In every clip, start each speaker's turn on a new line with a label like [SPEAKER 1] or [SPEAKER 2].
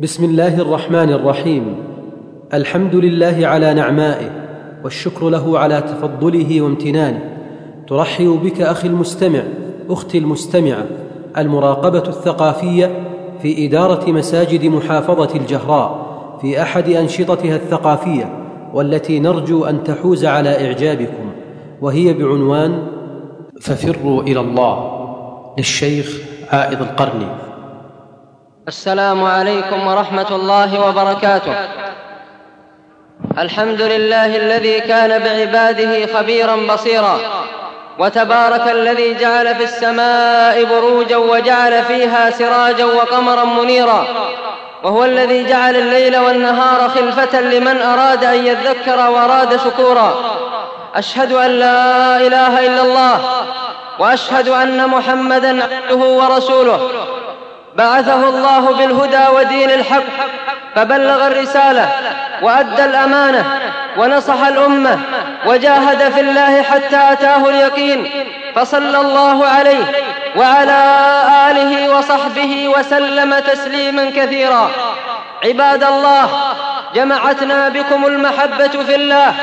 [SPEAKER 1] بسم الله الرحمن الرحيم الحمد لله على نعمائه والشكر له على تفضله وامتنانه ترحب بك اخي المستمع اختي المستمعه المراقبه الثقافيه في اداره مساجد محافظه الجهراء في احد انشطتها الثقافيه والتي نرجو ان تحوز على اعجابكم وهي بعنوان ففروا الى الله للشيخ عائض القرني
[SPEAKER 2] السلام عليكم ورحمة الله وبركاته الحمد لله الذي كان بعباده خبيرا بصيرا وتبارك الذي جعل في السماء بروجا وجعل فيها سراجا وقمرا منيرا وهو الذي جعل الليل والنهار خلفة لمن أراد أن يذكر وأراد شكورا أشهد أن لا إله إلا الله وأشهد أن محمدا عبده ورسوله بعثه الله بالهدى ودين الحق فبلغ الرسالة وأدى الأمانة ونصح الأمة وجاهد في الله حتى أتاه اليقين فصلى الله عليه وعلى آله وصحبه وسلم تسليما كثيرا عباد الله جمعتنا بكم المحبة في الله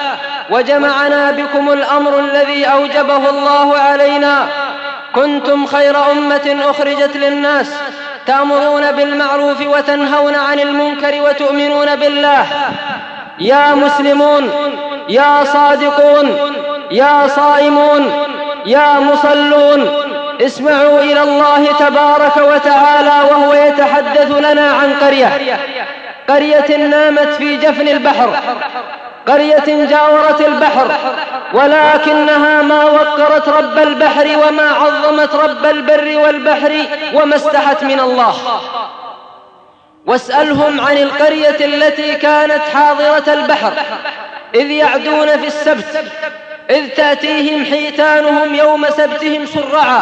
[SPEAKER 2] وجمعنا بكم الأمر الذي أوجبه الله علينا كنتم خير أمة أخرجت للناس تأمرون بالمعروف وتنهون عن المنكر وتؤمنون بالله يا مسلمون يا صادقون يا صائمون يا مصلون اسمعوا إلى الله تبارك وتعالى وهو يتحدث لنا عن قرية قرية نامت في جفن البحر قرية جاورت البحر ولكنها ما وقرت رب البحر وما عظمت رب البر والبحر وما استحت من الله واسألهم عن القرية التي كانت حاضرة البحر إذ يعدون في السبت إذ تأتيهم حيتانهم يوم سبتهم شرعا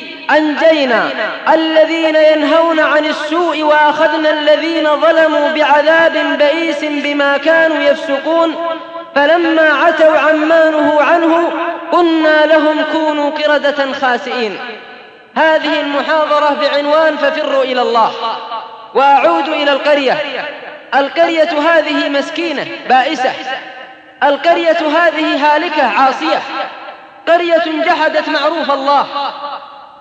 [SPEAKER 2] أنجينا الذين ينهون عن السوء وأخذنا الذين ظلموا بعذاب بئيس بما كانوا يفسقون فلما عتوا عما نهوا عنه قلنا لهم كونوا قردة خاسئين هذه المحاضرة بعنوان ففروا إلى الله وأعود إلى القرية القرية هذه مسكينة بائسة القرية هذه هالكة عاصية قرية جحدت معروف الله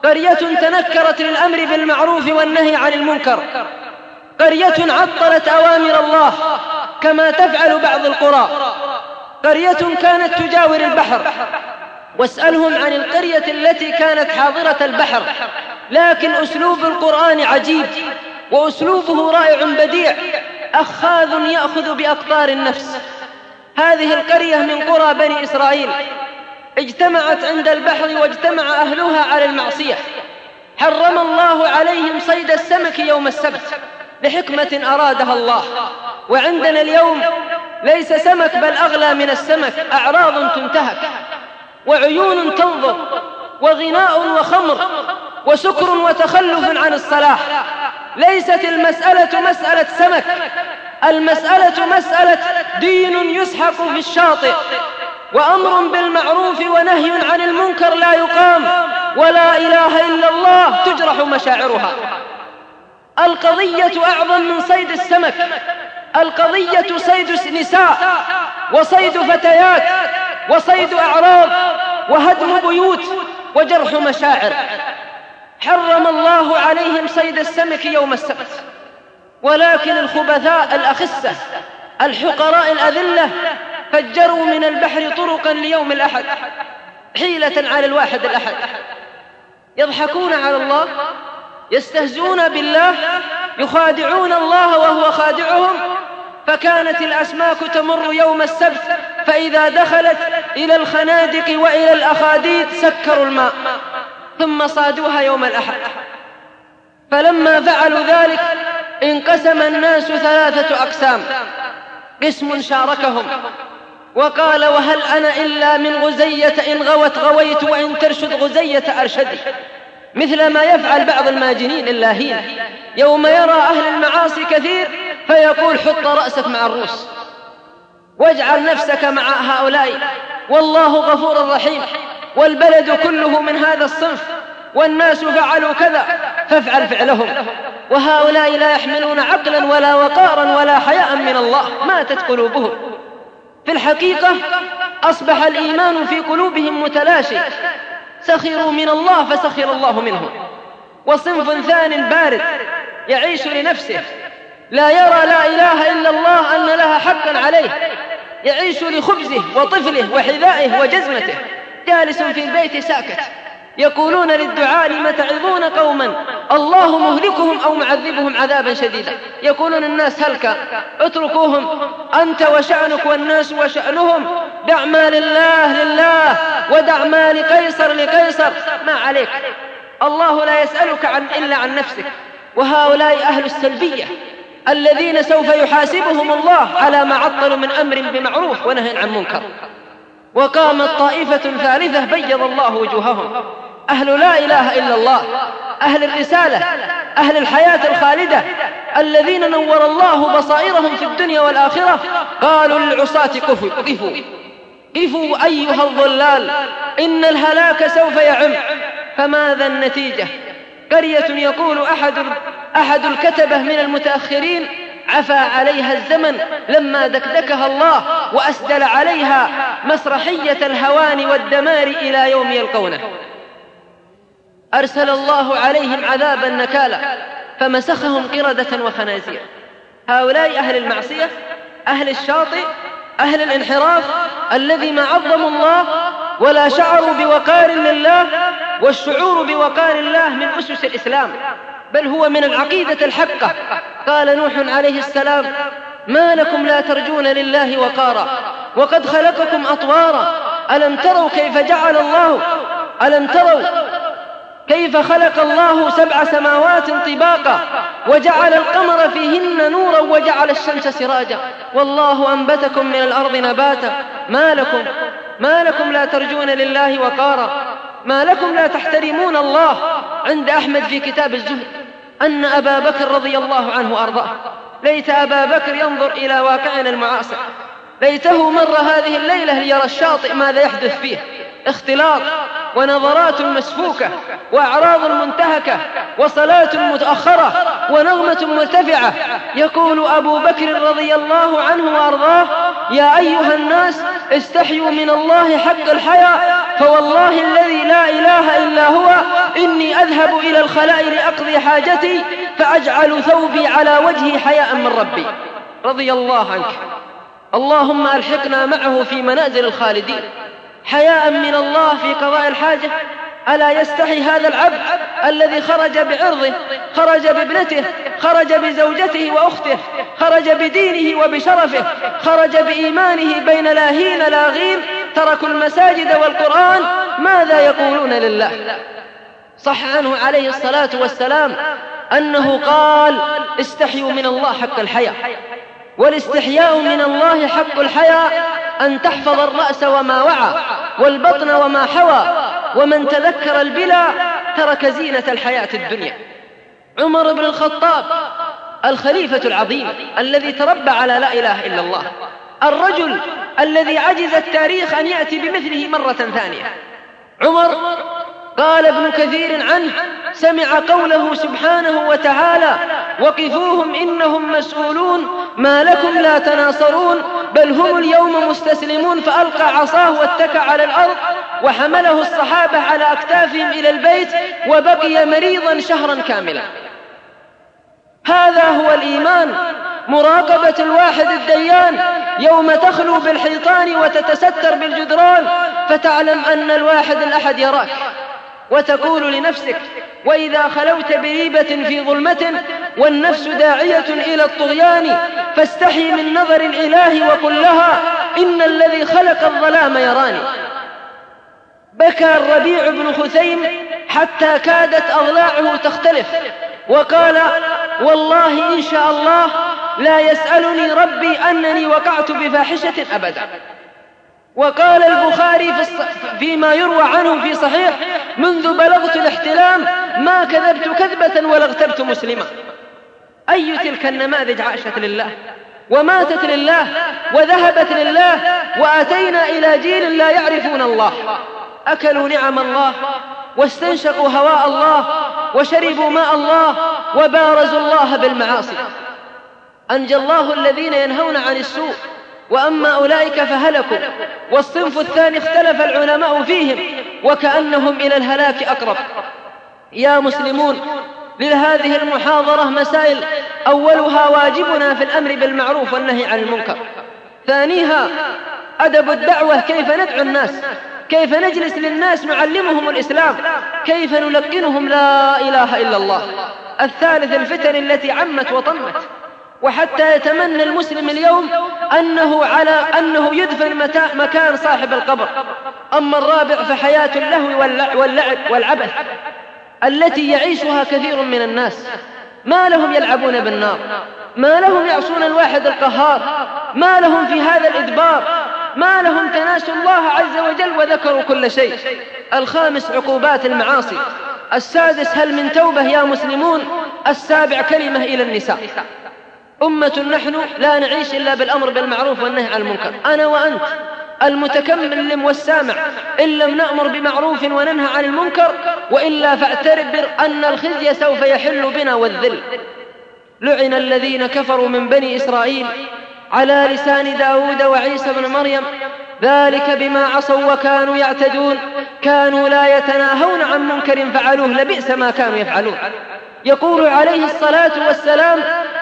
[SPEAKER 2] قرية تنكرت للأمر بالمعروف والنهي عن المنكر قرية عطلت أوامر الله كما تفعل بعض القرى قرية كانت تجاور البحر واسألهم عن القرية التي كانت حاضرة البحر لكن أسلوب القرآن عجيب وأسلوبه رائع بديع أخاذ يأخذ بأقطار النفس هذه القرية من قرى بني إسرائيل اجتمعت عند البحر واجتمع أهلها على المعصية حرم الله عليهم صيد السمك يوم السبت لحكمة أرادها الله وعندنا اليوم ليس سمك بل أغلى من السمك أعراض تنتهك وعيون تنظر وغناء وخمر وسكر وتخلف عن الصلاح ليست المسألة مسألة سمك
[SPEAKER 3] المسألة مسألة
[SPEAKER 2] دين يسحق في الشاطئ وأمر بالمعروف ونهي عن المنكر لا يقام ولا إله إلا الله تجرح مشاعرها القضية أعظم من صيد السمك القضية صيد نساء
[SPEAKER 3] وصيد فتيات وصيد أعراض وهدم
[SPEAKER 2] بيوت وجرح مشاعر حرم الله عليهم صيد السمك يوم السبت ولكن الخبثاء الأخسة الحقراء الأذلة فجروا من البحر طرقا ليوم الأحد حيلة على الواحد الأحد يضحكون على الله يستهزئون بالله يخادعون الله وهو خادعهم فكانت الأسماك تمر يوم السبت فإذا دخلت إلى الخنادق وإلى الأخاديد سكروا الماء ثم صادوها يوم الأحد فلما فعلوا ذلك انقسم الناس ثلاثة أقسام قسم شاركهم وقال وهل أنا إلا من غزية إن غوت غويت وإن ترشد غزية أرشدي مثل ما يفعل بعض الماجنين اللاهين يوم يرى أهل المعاصي كثير فيقول حط رأسك مع الروس واجعل نفسك مع هؤلاء والله غفور رحيم والبلد كله من هذا الصنف والناس فعلوا كذا فافعل فعلهم وهؤلاء لا يحملون عقلا ولا وقارا ولا حياء من الله ماتت قلوبهم في الحقيقة أصبح الإيمان في قلوبهم متلاشي سخروا من الله فسخر الله منهم وصنف ثان بارد يعيش لنفسه لا يرى لا إله إلا الله أن لها حقا عليه يعيش لخبزه وطفله وحذائه وجزمته جالس في البيت ساكت يقولون للدعاء لم تعظون قوما الله مهلكهم أو معذبهم عذابا شديدا يقولون الناس هلك اتركوهم أنت وشأنك والناس وشأنهم دع ما لله لله ودع ما لقيصر لقيصر ما عليك الله لا يسألك عن إلا عن نفسك وهؤلاء أهل السلبية الذين سوف يحاسبهم الله على ما عطلوا من أمر بمعروف ونهي عن منكر وقامت طائفة ثالثة بيض الله وجوههم أهل لا إله إلا الله أهل الرسالة أهل الحياة الخالدة الذين نور الله بصائرهم في الدنيا والآخرة قالوا للعصاة قفوا قفوا كفوا أيها الضلال إن الهلاك سوف يعم فماذا النتيجة قرية يقول أحد أحد الكتبة من المتأخرين عفى عليها الزمن لما دكدكها الله وأسدل عليها مسرحية الهوان والدمار إلى يوم يلقونه أرسل الله عليهم عذابا نكالا فمسخهم قردة وخنازير هؤلاء أهل المعصية أهل الشاطئ أهل الانحراف الذي ما عظموا الله ولا شعروا بوقار لله والشعور بوقار الله من أسس الإسلام بل هو من العقيدة الحقة قال نوح عليه السلام ما لكم لا ترجون لله وقارا وقد خلقكم أطوارا ألم تروا كيف جعل الله ألم تروا كيف خلق الله سبع سماوات طباقا وجعل القمر فيهن نورا وجعل الشمس سراجا والله أنبتكم من الأرض نباتا ما لكم ما لكم لا ترجون لله وقارا ما لكم لا تحترمون الله عند أحمد في كتاب الزهد أن أبا بكر رضي الله عنه وأرضاه ليت أبا بكر ينظر إلى واقعنا المعاصر ليته مر هذه الليلة ليرى الشاطئ ماذا يحدث فيه اختلاط ونظرات مسفوكة وأعراض منتهكة وصلاة متأخرة ونغمة مرتفعة يقول أبو بكر رضي الله عنه وأرضاه يا أيها الناس استحيوا من الله حق الحياء فوالله الذي لا إله إلا هو إني أذهب إلى الخلاء لأقضي حاجتي فأجعل ثوبي على وجهي حياء من ربي رضي الله عنك اللهم ألحقنا معه في منازل الخالدين حياء من الله في قضاء الحاجة ألا يستحي هذا العبد الذي خرج بعرضه خرج بابنته خرج بزوجته وأخته خرج بدينه وبشرفه خرج بإيمانه بين لاهين لاغين تركوا المساجد والقرآن ماذا يقولون لله صح عنه عليه الصلاة والسلام أنه قال استحيوا من الله حق الحياء والاستحياء من الله حق الحياء أن تحفظ الرأس وما وعى والبطن وما حوى ومن تذكر البلا ترك زينة الحياة الدنيا عمر بن الخطاب الخليفة العظيم الذي تربى على لا إله إلا الله الرجل الذي عجز التاريخ أن يأتي بمثله مرة ثانية عمر قال ابن كثير عنه سمع قوله سبحانه وتعالى وقفوهم إنهم مسؤولون ما لكم لا تناصرون بل هم اليوم مستسلمون فألقى عصاه واتكى على الأرض وحمله الصحابة على أكتافهم إلى البيت وبقي مريضا شهرا كاملا هذا هو الإيمان مراقبة الواحد الديان يوم تخلو بالحيطان وتتستر بالجدران فتعلم أن الواحد الأحد يراك وتقول لنفسك وإذا خلوت بريبة في ظلمة والنفس داعية إلى الطغيان فاستحي من نظر الإله وقل لها إن الذي خلق الظلام يراني بكى الربيع بن خثيم حتى كادت أضلاعه تختلف وقال والله إن شاء الله لا يسألني ربي أنني وقعت بفاحشة أبدا وقال البخاري في الص... فيما يروى عنه في صحيح منذ بلغت الاحتلام ما كذبت كذبة ولا اغتبت مسلمة أي تلك النماذج عاشت لله وماتت لله وذهبت لله وأتينا إلى جيل لا يعرفون الله أكلوا نعم الله واستنشقوا هواء الله وشربوا ماء الله وبارزوا الله بالمعاصي أنجى الله الذين ينهون عن السوء وأما أولئك فهلكوا والصنف الثاني اختلف العلماء فيهم وكأنهم إلى الهلاك أقرب يا مسلمون لهذه المحاضرة مسائل أولها واجبنا في الأمر بالمعروف والنهي عن المنكر ثانيها أدب الدعوة كيف ندعو الناس كيف نجلس للناس نعلمهم الإسلام كيف نلقنهم لا إله إلا الله الثالث الفتن التي عمت وطمت وحتى يتمنى المسلم اليوم أنه على أنه يدفن مكان صاحب القبر أما الرابع فحياة اللهو واللعب والعبث التي يعيشها كثير من الناس ما لهم يلعبون بالنار ما لهم يعصون الواحد القهار ما لهم في هذا الإدبار ما لهم تناسوا الله عز وجل وذكروا كل شيء الخامس عقوبات المعاصي السادس هل من توبة يا مسلمون السابع كلمة إلى النساء أمة نحن لا نعيش إلا بالأمر بالمعروف والنهي عن المنكر أنا وأنت المتكلم والسامع إن لم نأمر بمعروف وننهى عن المنكر وإلا فاعتبر أن الخزي سوف يحل بنا والذل لعن الذين كفروا من بني إسرائيل على لسان داود وعيسى بن مريم ذلك بما عصوا وكانوا يعتدون كانوا لا يتناهون عن منكر فعلوه لبئس ما كانوا يفعلون يقول عليه الصلاة والسلام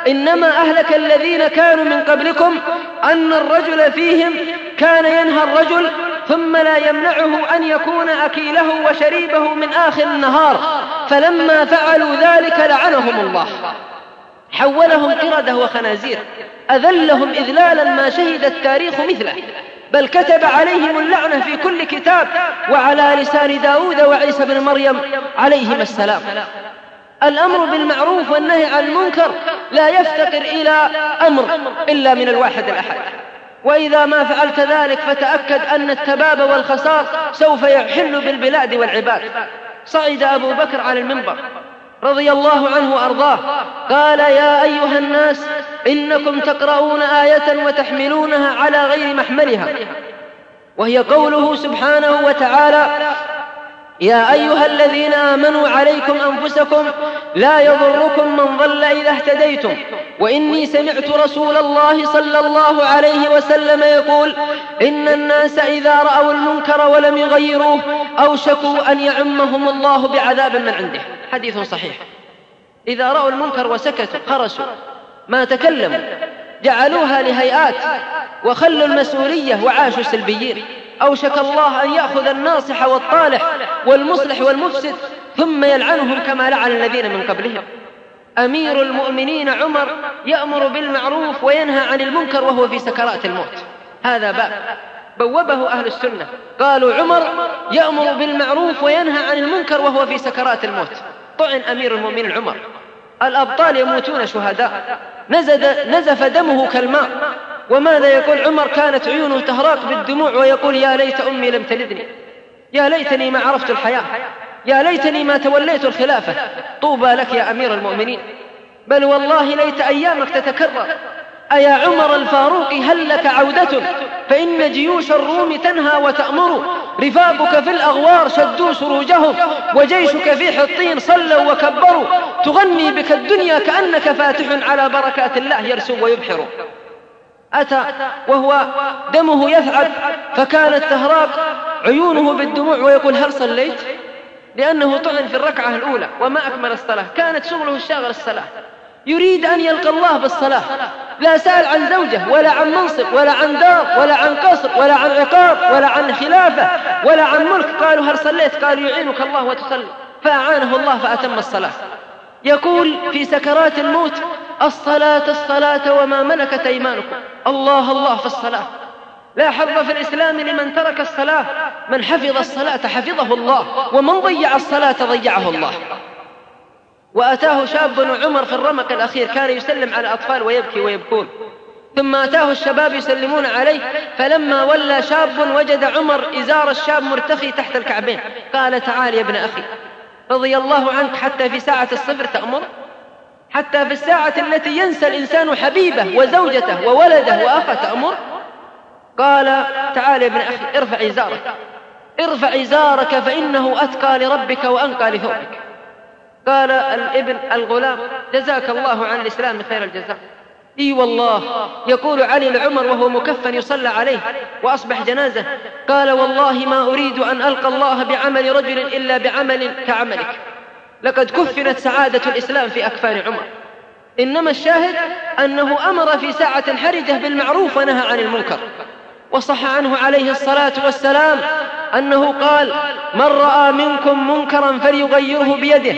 [SPEAKER 2] إنما أهلك الذين كانوا من قبلكم أن الرجل فيهم كان ينهى الرجل ثم لا يمنعه أن يكون أكيله وشريبه من آخر النهار فلما فعلوا ذلك لعنهم الله حولهم قردة وخنازير أذلهم إذلالا ما شهد التاريخ مثله بل كتب عليهم اللعنة في كل كتاب وعلى لسان داود وعيسى بن مريم عليهما السلام الأمر بالمعروف والنهي عن المنكر لا يفتقر إلى أمر إلا من الواحد الأحد وإذا ما فعلت ذلك فتأكد أن التباب والخسار سوف يحل بالبلاد والعباد صعد أبو بكر على المنبر رضي الله عنه وأرضاه قال يا أيها الناس إنكم تقرؤون آية وتحملونها على غير محملها وهي قوله سبحانه وتعالى يا أيها الذين آمنوا عليكم أنفسكم لا يضركم من ضل إذا اهتديتم وإني سمعت رسول الله صلى الله عليه وسلم يقول إن الناس إذا رأوا المنكر ولم يغيروه أوشكوا أن يعمهم الله بعذاب من عنده حديث صحيح إذا رأوا المنكر وسكتوا خرسوا ما تكلموا جعلوها لهيئات وخلوا المسؤولية وعاشوا سلبيين أوشك الله أن يأخذ الناصح والطالح والمصلح والمفسد ثم يلعنهم كما لعن الذين من قبلهم أمير المؤمنين عمر يأمر بالمعروف وينهى عن المنكر وهو في سكرات الموت هذا باب بوبه أهل السنة قالوا عمر يأمر بالمعروف وينهى عن المنكر وهو في سكرات الموت طعن أمير المؤمنين عمر الأبطال يموتون شهداء نزد نزف دمه كالماء وماذا يقول عمر كانت عيونه تهراق بالدموع ويقول يا ليت أمي لم تلدني يا ليتني ما عرفت الحياة يا ليتني ما توليت الخلافة طوبى لك يا أمير المؤمنين بل والله ليت أيامك تتكرر أيا عمر الفاروق هل لك عودة فإن جيوش الروم تنهى وتأمر رفاقك في الأغوار شدوا سروجهم وجيشك في حطين صلوا وكبروا تغني بك الدنيا كأنك فاتح على بركات الله يرسم ويبحر أتى وهو دمه يثعب فكانت تهراق عيونه بالدموع ويقول هل صليت لأنه طعن في الركعة الأولى وما أكمل الصلاة كانت شغله الشاغل الصلاة يريد أن يلقى الله بالصلاة لا سأل عن زوجه ولا عن منصب ولا عن دار ولا عن قصر ولا عن عقاب ولا عن خلافة ولا عن ملك قالوا هل صليت قالوا يعينك الله وتصلي فأعانه الله فأتم الصلاة يقول في سكرات الموت الصلاة الصلاة وما ملكت أيمانكم الله الله في الصلاة لا حظ في الإسلام لمن ترك الصلاة من حفظ الصلاة حفظه الله ومن ضيع الصلاة ضيعه الله وأتاه شاب عمر في الرمق الأخير كان يسلم على أطفال ويبكي ويبكون ثم أتاه الشباب يسلمون عليه فلما ولى شاب وجد عمر إزار الشاب مرتخي تحت الكعبين قال تعال يا ابن أخي رضي الله عنك حتى في ساعة الصفر تأمر حتى في الساعة التي ينسى الإنسان حبيبه وزوجته وولده وأخه تأمر قال تعال يا ابن أخي ارفع إزارك ارفع إزارك فإنه أتقى لربك وأنقى لثوبك قال الابن الغلام جزاك الله عن الإسلام خير الجزاء اي والله يقول علي العمر وهو مكفن يصلى عليه واصبح جنازه قال والله ما اريد ان القى الله بعمل رجل الا بعمل كعملك لقد كفنت سعاده الاسلام في اكفان عمر انما الشاهد انه امر في ساعه حرجه بالمعروف ونهى عن المنكر وصح عنه عليه الصلاة والسلام أنه قال من رأى منكم منكرا فليغيره بيده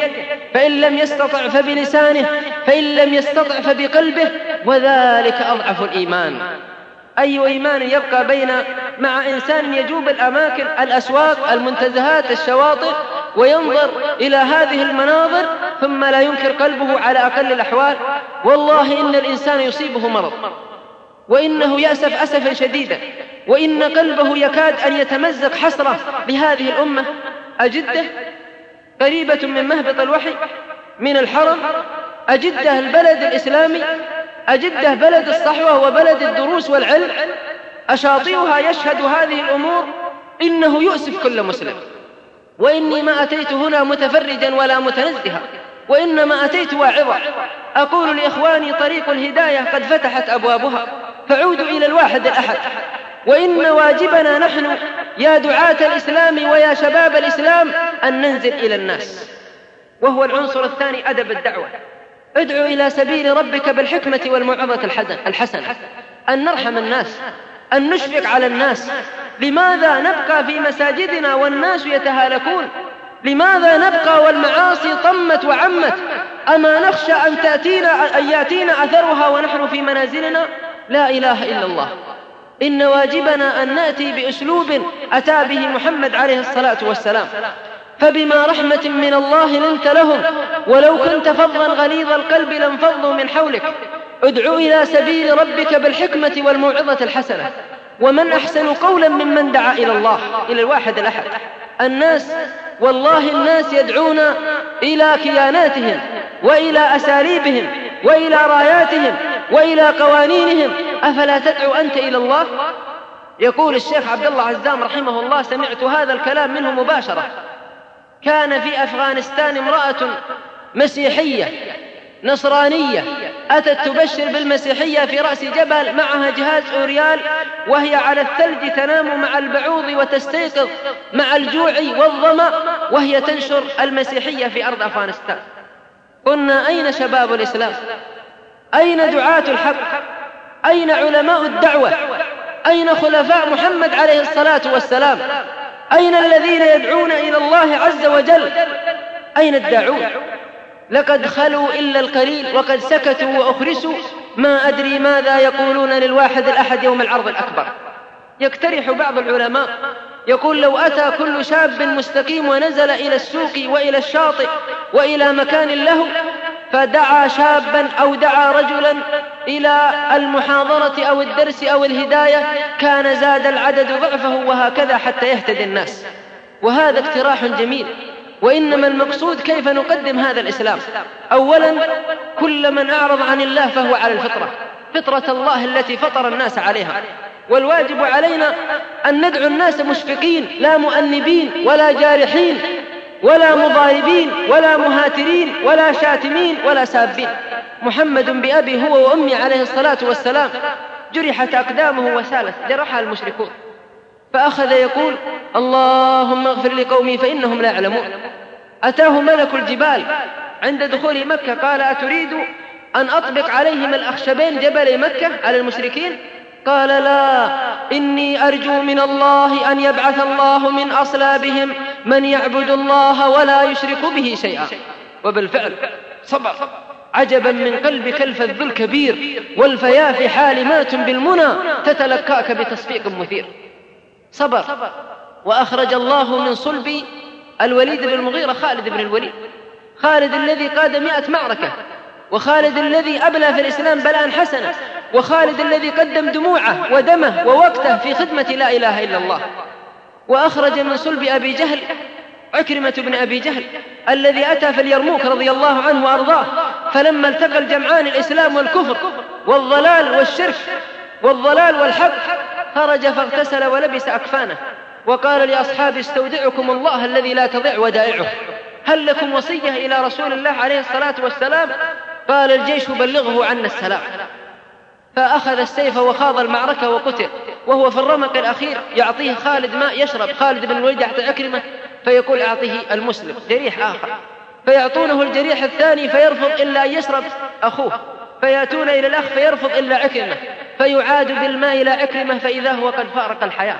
[SPEAKER 2] فإن لم يستطع فبلسانه فإن لم يستطع فبقلبه وذلك أضعف الإيمان أي إيمان يبقى بين مع إنسان يجوب الأماكن الأسواق المنتزهات الشواطئ وينظر إلى هذه المناظر ثم لا ينكر قلبه على أقل الأحوال والله إن الإنسان يصيبه مرض وإنه يأسف أسفا شديدا وإن قلبه يكاد أن يتمزق حسرة لهذه الأمة أجدة قريبة من مهبط الوحي من الحرم أجدة البلد الإسلامي أجدة بلد الصحوة وبلد الدروس والعلم أشاطيها يشهد هذه الأمور إنه يؤسف كل مسلم وإني ما أتيت هنا متفرجا ولا متنزها وإنما أتيت واعظا أقول لإخواني طريق الهداية قد فتحت أبوابها فعودوا إلى الواحد الأحد وإن واجبنا نحن يا دعاة الإسلام ويا شباب الإسلام أن ننزل إلى الناس وهو العنصر الثاني أدب الدعوة ادعو إلى سبيل ربك بالحكمة والموعظة الحسنة أن نرحم الناس أن نشفق على الناس لماذا نبقى في مساجدنا والناس يتهالكون لماذا نبقى والمعاصي طمت وعمت أما نخشى أن تأتينا أن يأتينا أثرها ونحن في منازلنا لا إله إلا الله إن واجبنا أن نأتي بأسلوب أتى به محمد عليه الصلاة والسلام فبما رحمة من الله لنت لهم ولو كنت فظا غليظ القلب لانفضوا من حولك ادع إلى سبيل ربك بالحكمة والموعظة الحسنة ومن أحسن قولا ممن دعا إلى الله إلى الواحد الأحد الناس والله الناس يدعون إلى كياناتهم وإلى أساليبهم وإلى راياتهم وإلى قوانينهم أفلا تدعو أنت إلى الله يقول الشيخ عبد الله عزام رحمه الله سمعت هذا الكلام منه مباشرة كان في أفغانستان امرأة مسيحية نصرانية أتت تبشر بالمسيحية في رأس جبل معها جهاز أوريال وهي على الثلج تنام مع البعوض وتستيقظ مع الجوع والظمأ وهي تنشر المسيحية في أرض أفغانستان قلنا أين شباب الإسلام أين دعاة الحق أين علماء الدعوة أين خلفاء محمد عليه الصلاة والسلام أين الذين يدعون إلى الله عز وجل أين الداعون لقد خلوا إلا القليل وقد سكتوا وأخرسوا ما أدري ماذا يقولون للواحد الأحد يوم العرض الأكبر يقترح بعض العلماء يقول لو أتى كل شاب مستقيم ونزل إلى السوق وإلى الشاطئ وإلى مكان له فدعا شابا أو دعا رجلا إلى المحاضرة أو الدرس أو الهداية كان زاد العدد ضعفه وهكذا حتى يهتدي الناس وهذا اقتراح جميل وإنما المقصود كيف نقدم هذا الإسلام أولا كل من أعرض عن الله فهو على الفطرة فطرة الله التي فطر الناس عليها والواجب علينا أن ندعو الناس مشفقين لا مؤنبين ولا جارحين ولا مضاربين ولا مهاترين ولا شاتمين ولا سابين محمد بأبي هو وأمي عليه الصلاة والسلام جرحت أقدامه وسالت جرحها المشركون فأخذ يقول اللهم اغفر لقومي فإنهم لا يعلمون أتاه ملك الجبال عند دخول مكة قال أتريد أن أطبق عليهم الأخشبين جبلي مكة على المشركين قال لا إني أرجو من الله أن يبعث الله من أصلابهم من يعبد الله ولا يشرك به شيئا وبالفعل صبر عجبا من قلبك الفذ الكبير والفيا في حالمات بالمنى تتلكاك بتصفيق مثير صبر وأخرج الله من صلب الوليد بن المغيرة خالد بن الوليد خالد الذي قاد مئة معركة وخالد الذي أبلى في الإسلام بلاء حسنا وخالد الذي قدم دموعه ودمه ووقته في خدمة لا إله إلا الله وأخرج من صلب أبي جهل عكرمة بن أبي جهل الذي أتى في اليرموك رضي الله عنه وأرضاه فلما التقى الجمعان الإسلام والكفر والضلال والشرك والضلال والحق خرج فاغتسل ولبس أكفانه وقال لأصحابي استودعكم الله الذي لا تضيع ودائعه هل لكم وصية إلى رسول الله عليه الصلاة والسلام قال الجيش بلغه عنا السلام فأخذ السيف وخاض المعركة وقتل وهو في الرمق الأخير يعطيه خالد ماء يشرب خالد بن الوليد حتى أكرمة فيقول أعطيه المسلم جريح آخر فيعطونه الجريح الثاني فيرفض إلا أن يشرب أخوه فيأتون إلى الأخ فيرفض إلا أكرمة فيعاد بالماء إلى أكرمة فإذا هو قد فارق الحياة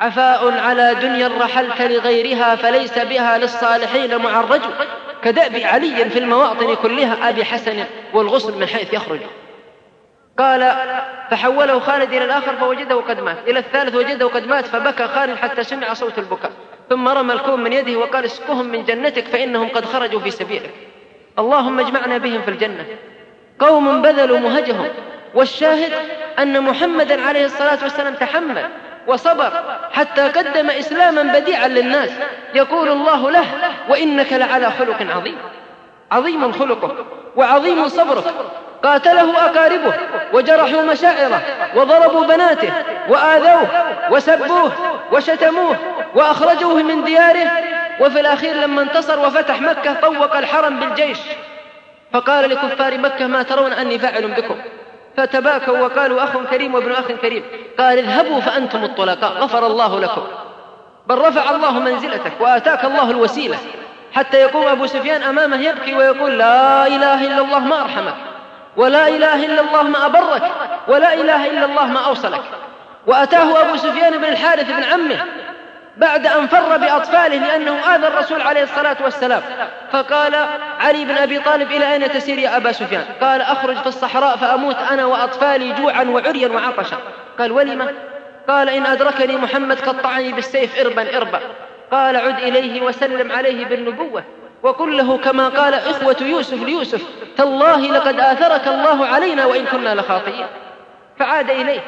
[SPEAKER 2] عفاء على دنيا رحلت لغيرها فليس بها للصالحين الرجل كدأب علي في المواطن كلها أبي حسن والغصن من حيث يخرج قال فحوله خالد إلى الآخر فوجده قد مات إلى الثالث وجده قد مات فبكى خالد حتى سمع صوت البكاء ثم رمى الكوم من يده وقال اسقهم من جنتك فإنهم قد خرجوا في سبيلك اللهم اجمعنا بهم في الجنة قوم بذلوا مهجهم والشاهد أن محمدا عليه الصلاة والسلام تحمل وصبر حتى قدم إسلاما بديعا للناس يقول الله له وإنك لعلى خلق عظيم عظيم خلقه وعظيم صبرك قاتله أقاربه وجرحوا مشاعره وضربوا بناته وآذوه وسبوه وشتموه وأخرجوه من دياره وفي الأخير لما انتصر وفتح مكة طوق الحرم بالجيش فقال لكفار مكة ما ترون أني فاعل بكم فتباكوا وقالوا أخ كريم وابن أخ كريم قال اذهبوا فأنتم الطلقاء غفر الله لكم بل رفع الله منزلتك وآتاك الله الوسيلة حتى يقوم أبو سفيان أمامه يبكي ويقول لا إله إلا الله ما أرحمك ولا إله إلا الله ما أبرك ولا إله إلا الله ما أوصلك وأتاه أبو سفيان بن الحارث بن عمه بعد أن فر بأطفاله لأنه آذى الرسول عليه الصلاة والسلام فقال علي بن أبي طالب إلى أين تسير يا أبا سفيان قال أخرج في الصحراء فأموت أنا وأطفالي جوعا وعريا وعطشا قال ولم قال إن أدركني محمد قطعني بالسيف إربا إربا قال عد إليه وسلم عليه بالنبوة وقل له كما قال إخوة يوسف ليوسف تالله لقد آثرك الله علينا وإن كنا لخاطئين فعاد إليه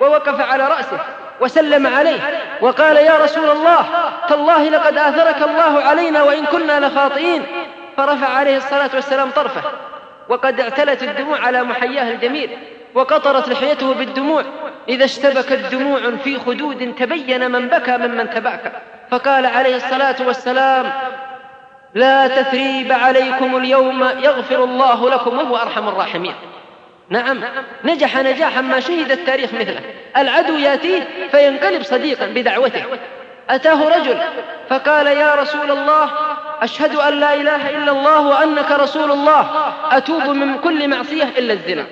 [SPEAKER 2] ووقف على رأسه وسلم عليه وقال يا رسول الله تالله لقد آثرك الله علينا وإن كنا لخاطئين فرفع عليه الصلاة والسلام طرفه وقد اعتلت الدموع على محياه الجميل وقطرت لحيته بالدموع إذا اشتبكت دموع في خدود تبين من بكى ممن تباكى فقال عليه الصلاة والسلام لا تثريب عليكم اليوم يغفر الله لكم وهو أرحم الراحمين نعم نجح نجاحا ما شهد التاريخ مثله العدو يأتيه فينقلب صديقا بدعوته أتاه رجل فقال يا رسول الله أشهد أن لا إله إلا الله وأنك رسول الله أتوب من كل معصية إلا الزنا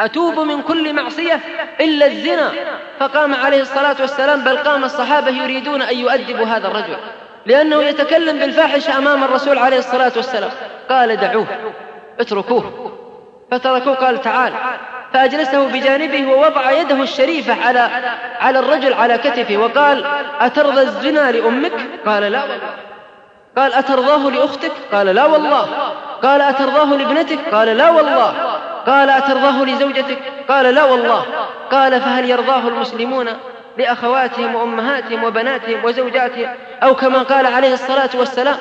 [SPEAKER 2] أتوب من كل معصية إلا الزنا فقام عليه الصلاة والسلام بل قام الصحابة يريدون أن يؤدبوا هذا الرجل لأنه يتكلم بالفاحشة أمام الرسول عليه الصلاة والسلام قال دعوه اتركوه فتركوه قال تعال فأجلسه بجانبه ووضع يده الشريفة على على الرجل على كتفه وقال أترضى الزنا لأمك؟ قال لا قال أترضاه لأختك؟ قال لا والله قال أترضاه لابنتك؟ قال لا والله قال أترضاه لزوجتك؟ قال لا والله قال فهل يرضاه المسلمون؟ لأخواتهم وأمهاتهم وبناتهم وزوجاتهم أو كما قال عليه الصلاة والسلام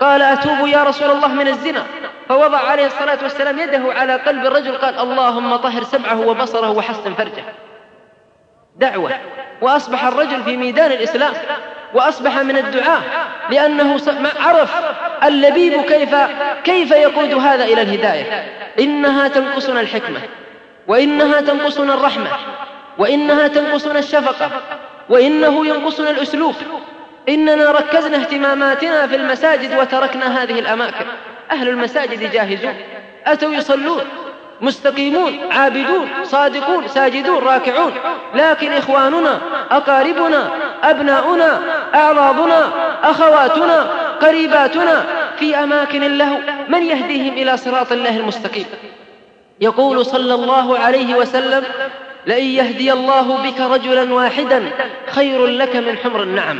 [SPEAKER 2] قال أتوب يا رسول الله من الزنا فوضع عليه الصلاة والسلام يده على قلب الرجل قال اللهم طهر سمعه وبصره وحسن فرجه دعوة وأصبح الرجل في ميدان الإسلام وأصبح من الدعاء لأنه عرف اللبيب كيف كيف يقود هذا إلى الهداية إنها تنقصنا الحكمة وإنها تنقصنا الرحمة وإنها تنقصنا الشفقة وإنه ينقصنا الأسلوب إننا ركزنا اهتماماتنا في المساجد وتركنا هذه الأماكن أهل المساجد جاهزون أتوا يصلون مستقيمون عابدون صادقون ساجدون راكعون لكن إخواننا أقاربنا أبناؤنا أعراضنا أخواتنا قريباتنا في أماكن اللهو من يهديهم إلى صراط الله المستقيم يقول صلى الله عليه وسلم لأن يهدي الله بك رجلا واحدا خير لك من حمر النعم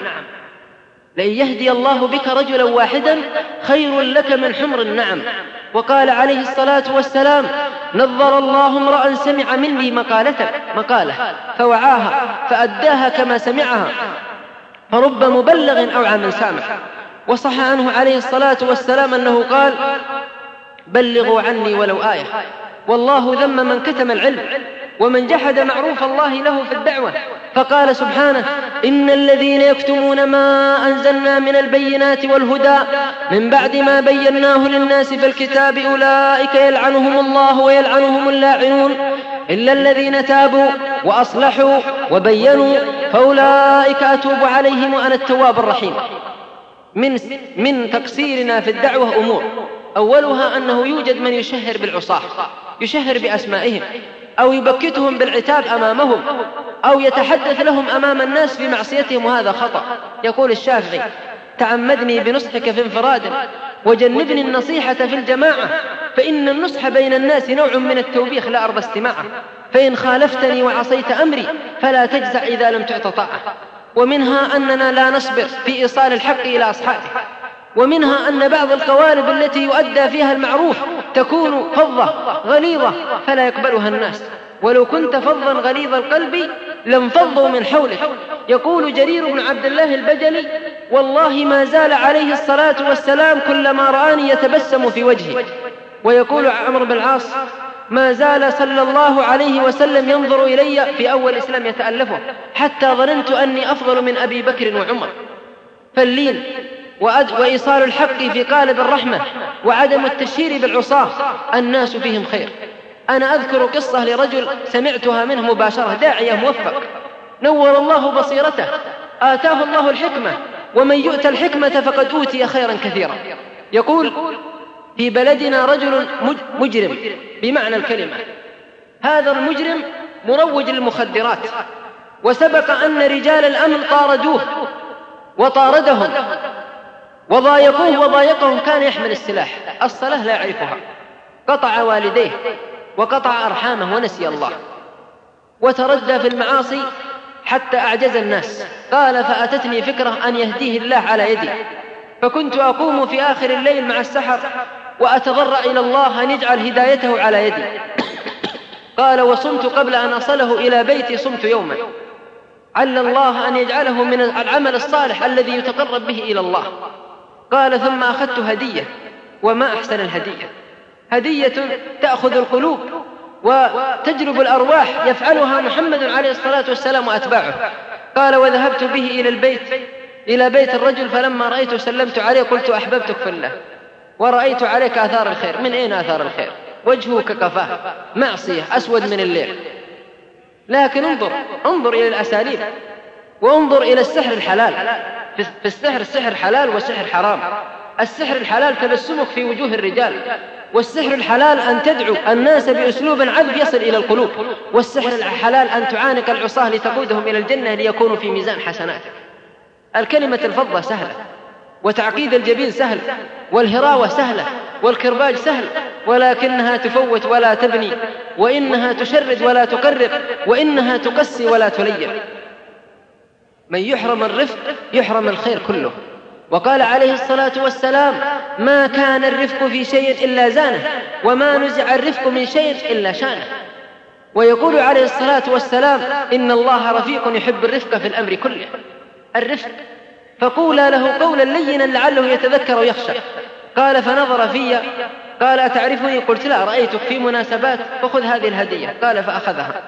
[SPEAKER 2] لأن يهدي الله بك رجلا واحدا خير لك من حمر النعم وقال عليه الصلاة والسلام نظر الله امرأ سمع مني مقالتك مقالة فوعاها فأداها كما سمعها فرب مبلغ أوعى من سامع وصح عنه عليه الصلاة والسلام أنه قال بلغوا عني ولو آية والله ذم من كتم العلم ومن جحد معروف الله له في الدعوة فقال سبحانه إن الذين يكتمون ما أنزلنا من البينات والهدى من بعد ما بيناه للناس في الكتاب أولئك يلعنهم الله ويلعنهم اللاعنون إلا الذين تابوا وأصلحوا وبينوا فأولئك أتوب عليهم وأنا التواب الرحيم من, من تقصيرنا في الدعوة أمور أولها أنه يوجد من يشهر بالعصاة يشهر بأسمائهم أو يبكتهم بالعتاب أمامهم أو يتحدث لهم أمام الناس في معصيتهم وهذا خطأ يقول الشافعي تعمدني بنصحك في انفراد وجنبني النصيحة في الجماعة فإن النصح بين الناس نوع من التوبيخ لا أرضى استماعه فإن خالفتني وعصيت أمري فلا تجزع إذا لم تعط طاعة ومنها أننا لا نصبر في إيصال الحق إلى أصحابه ومنها أن بعض القوارب التي يؤدى فيها المعروف تكون فظة غليظة فلا يقبلها الناس ولو كنت فظا غليظ القلب لانفضوا من حولك يقول جرير بن عبد الله البجلي والله ما زال عليه الصلاة والسلام كلما رآني يتبسم في وجهي ويقول عمرو بن العاص ما زال صلى الله عليه وسلم ينظر إلي في أول إسلام يتألفه حتى ظننت أني أفضل من أبي بكر وعمر فاللين وإيصال الحق في قالب الرحمة وعدم التشهير بالعصاة الناس فيهم خير أنا أذكر قصة لرجل سمعتها منه مباشرة داعية موفق نور الله بصيرته آتاه الله الحكمة ومن يؤتى الحكمة فقد أوتي خيرا كثيرا يقول في بلدنا رجل مجرم بمعنى الكلمة هذا المجرم مروج للمخدرات وسبق أن رجال الأمن طاردوه وطاردهم وضايقوه وضايقهم كان يحمل السلاح الصلاة لا يعرفها قطع والديه وقطع أرحامه ونسي الله وتردى في المعاصي حتى أعجز الناس قال فأتتني فكرة أن يهديه الله على يدي فكنت أقوم في آخر الليل مع السحر وأتضرع إلى الله أن يجعل هدايته على يدي قال وصمت قبل أن أصله إلى بيتي صمت يوما عل الله أن يجعله من العمل الصالح الذي يتقرب به إلى الله قال ثم أخذت هدية وما أحسن الهدية هدية تأخذ القلوب وتجلب الأرواح يفعلها محمد عليه الصلاة والسلام وأتباعه قال وذهبت به إلى البيت إلى بيت الرجل فلما رأيته سلمت عليه قلت أحببتك في الله ورأيت عليك آثار الخير من أين آثار الخير وجهه كقفاه معصية أسود من الليل لكن انظر انظر إلى الأساليب وانظر إلى السحر الحلال في السحر سحر حلال وسحر حرام السحر الحلال تبسمك في وجوه الرجال والسحر الحلال أن تدعو الناس بأسلوب عذب يصل إلى القلوب والسحر الحلال أن تعانق العصاة لتقودهم إلى الجنة ليكونوا في ميزان حسناتك الكلمة الفضة سهلة وتعقيد الجبين سهل والهراوة سهلة والكرباج سهل ولكنها تفوت ولا تبني وإنها تشرد ولا تقرب وإنها تقسي ولا تلين من يحرم الرفق يحرم الخير كله وقال عليه الصلاة والسلام ما كان الرفق في شيء إلا زانه وما نزع الرفق من شيء إلا شانه ويقول عليه الصلاة والسلام إن الله رفيق يحب الرفق في الأمر كله الرفق فقولا له قولا لينا لعله يتذكر ويخشى قال فنظر في قال أتعرفني قلت لا رأيتك في مناسبات فخذ هذه الهدية قال فأخذها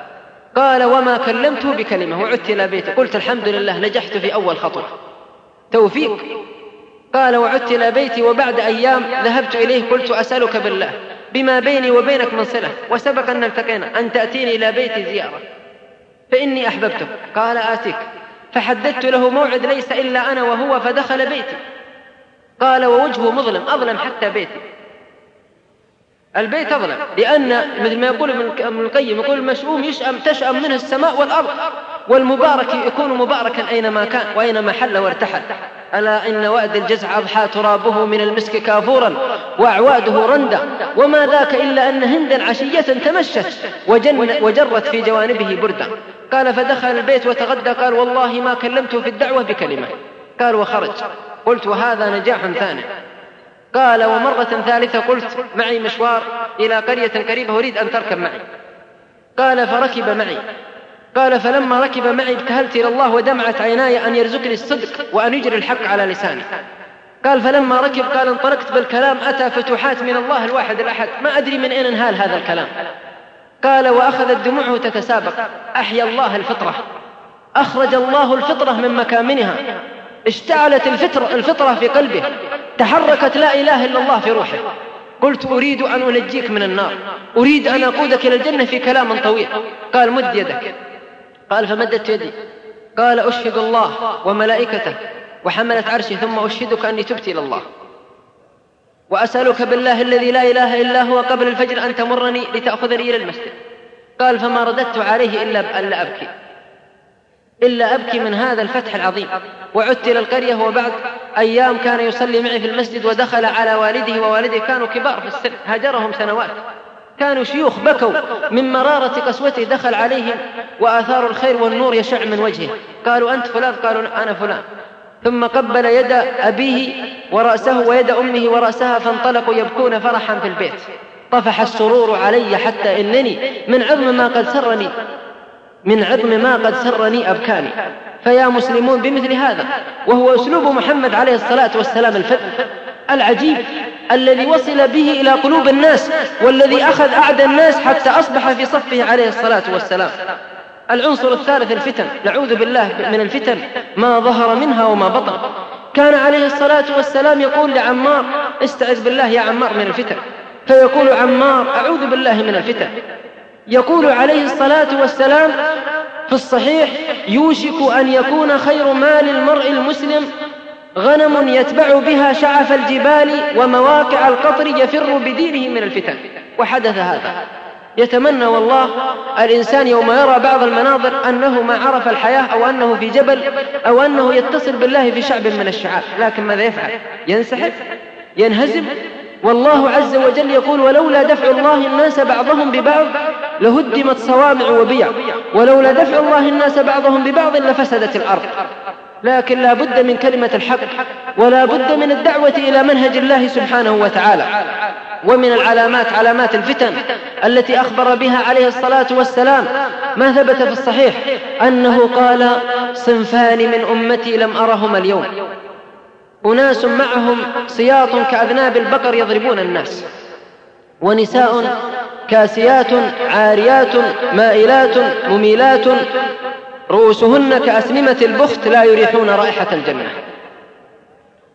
[SPEAKER 2] قال وما كلمته بكلمة وعدت إلى بيتي قلت الحمد لله نجحت في أول خطوة توفيق قال وعدت إلى بيتي وبعد أيام ذهبت إليه قلت أسألك بالله بما بيني وبينك من صلة وسبق أن التقينا أن تأتيني إلى بيتي زيارة فإني أحببتك قال آتيك فحددت له موعد ليس إلا أنا وهو فدخل بيتي قال ووجهه مظلم أظلم حتى بيتي البيت أظلم لأن مثل ما يقول ابن القيم يقول المشؤوم يشأم تشأم منه السماء والأرض والمبارك يكون مباركا أينما كان وأينما حل وارتحل ألا إن وأد الجزع أضحى ترابه من المسك كافورا وأعواده رندا وما ذاك إلا أن هندا عشية تمشت وجن وجرت في جوانبه بردا قال فدخل البيت وتغدى قال والله ما كلمته في الدعوة بكلمة قال وخرج قلت وهذا نجاح ثاني قال ومرة ثالثة قلت معي مشوار إلى قرية قريبة أريد أن تركب معي قال فركب معي قال فلما ركب معي ابتهلت إلى الله ودمعت عيناي أن يرزقني الصدق وأن يجري الحق على لساني قال فلما ركب قال انطلقت بالكلام أتى فتوحات من الله الواحد الأحد ما أدري من أين انهال هذا الكلام قال وأخذت دموعه تتسابق أحيا الله الفطرة أخرج الله الفطرة من مكامنها اشتعلت الفطرة, الفطرة في قلبه تحركت لا إله إلا الله في روحه قلت أريد أن أنجيك من النار أريد أن أقودك إلى الجنة في كلام طويل قال مد يدك قال فمدت يدي قال أشهد الله وملائكته وحملة عرشي ثم أشهدك أني تبت إلى الله وأسألك بالله الذي لا إله إلا هو قبل الفجر أن تمرني لتأخذني إلى المسجد قال فما رددت عليه إلا أن أبكي إلا أبكي من هذا الفتح العظيم وعدت إلى القرية وبعد أيام كان يصلي معي في المسجد ودخل على والده ووالده كانوا كبار في السن هجرهم سنوات كانوا شيوخ بكوا من مرارة قسوته دخل عليهم وآثار الخير والنور يشع من وجهه قالوا أنت فلان قالوا أنا فلان ثم قبل يد أبيه ورأسه ويد أمه ورأسها فانطلقوا يبكون فرحا في البيت طفح السرور علي حتى إنني من عظم ما قد سرني من عظم ما قد سرني أبكاني فيا مسلمون بمثل هذا وهو أسلوب محمد عليه الصلاة والسلام الفتح العجيب الذي وصل به إلى قلوب الناس والذي أخذ أعدى الناس حتى أصبح في صفه عليه الصلاة والسلام العنصر الثالث الفتن نعوذ بالله من الفتن ما ظهر منها وما بطن كان عليه الصلاة والسلام يقول لعمار استعذ بالله يا عمار من الفتن فيقول عمار أعوذ بالله من الفتن يقول عليه الصلاة والسلام في الصحيح يوشك أن يكون خير مال المرء المسلم غنم يتبع بها شعف الجبال ومواقع القطر يفر بدينه من الفتن وحدث هذا يتمنى والله الإنسان يوم يرى بعض المناظر أنه ما عرف الحياة أو أنه في جبل أو أنه يتصل بالله في شعب من الشعاب لكن ماذا يفعل؟ ينسحب؟ ينهزم والله عز وجل يقول ولولا دفع الله الناس بعضهم ببعض لهدمت صوامع وبيع ولولا دفع الله الناس بعضهم ببعض لفسدت الأرض لكن لا بد من كلمة الحق ولا بد من الدعوة إلى منهج الله سبحانه وتعالى ومن العلامات علامات الفتن التي أخبر بها عليه الصلاة والسلام ما ثبت في الصحيح أنه قال صنفان من أمتي لم أرهما اليوم أناس معهم سياط كأذناب البقر يضربون الناس ونساء كاسيات عاريات مائلات مميلات رؤوسهن كأسنمة البخت لا يريحون رائحة الجنة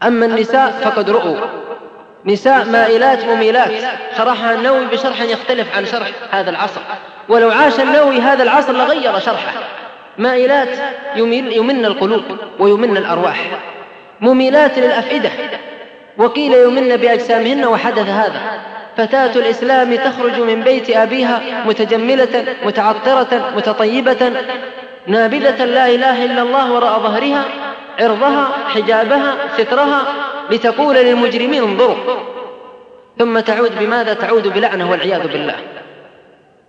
[SPEAKER 2] أما النساء فقد رؤوا نساء مائلات مميلات شرحها النووي بشرح يختلف عن شرح هذا العصر ولو عاش النووي هذا العصر لغير شرحه مائلات يمل يمن القلوب ويمن الأرواح مميلات للأفئدة وقيل يمن بأجسامهن وحدث هذا فتاة الإسلام تخرج من بيت أبيها متجملة متعطرة متطيبة نابلة لا إله إلا الله وراء ظهرها عرضها حجابها سترها لتقول للمجرمين انظروا ثم تعود بماذا تعود بلعنة والعياذ بالله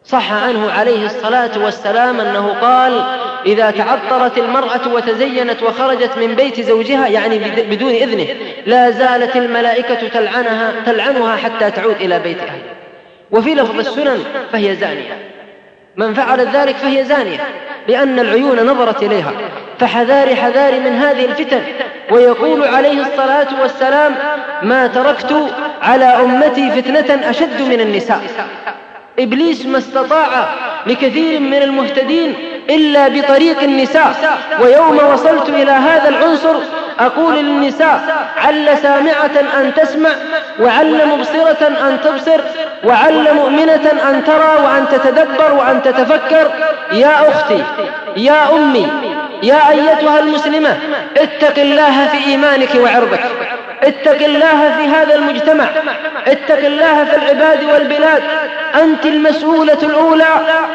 [SPEAKER 2] صح عنه عليه الصلاة والسلام أنه قال إذا تعطرت المرأة وتزينت وخرجت من بيت زوجها يعني بدون إذنه لا زالت الملائكة تلعنها, تلعنها حتى تعود إلى بيتها وفي لفظ السنن فهي زانية من فعل ذلك فهي زانية لأن العيون نظرت إليها فحذاري حذاري من هذه الفتن ويقول عليه الصلاة والسلام ما تركت على أمتي فتنة أشد من النساء إبليس ما استطاع لكثير من المهتدين إلا بطريق النساء ويوم وصلت إلى هذا العنصر أقول للنساء عل سامعة أن تسمع وعل مبصرة أن تبصر وعل مؤمنة أن ترى وأن تتدبر وأن تتفكر يا أختي يا أمي يا أيتها المسلمة اتق الله في إيمانك وعرضك اتق الله في هذا المجتمع اتق الله في العباد والبلاد أنت المسؤولة الأولى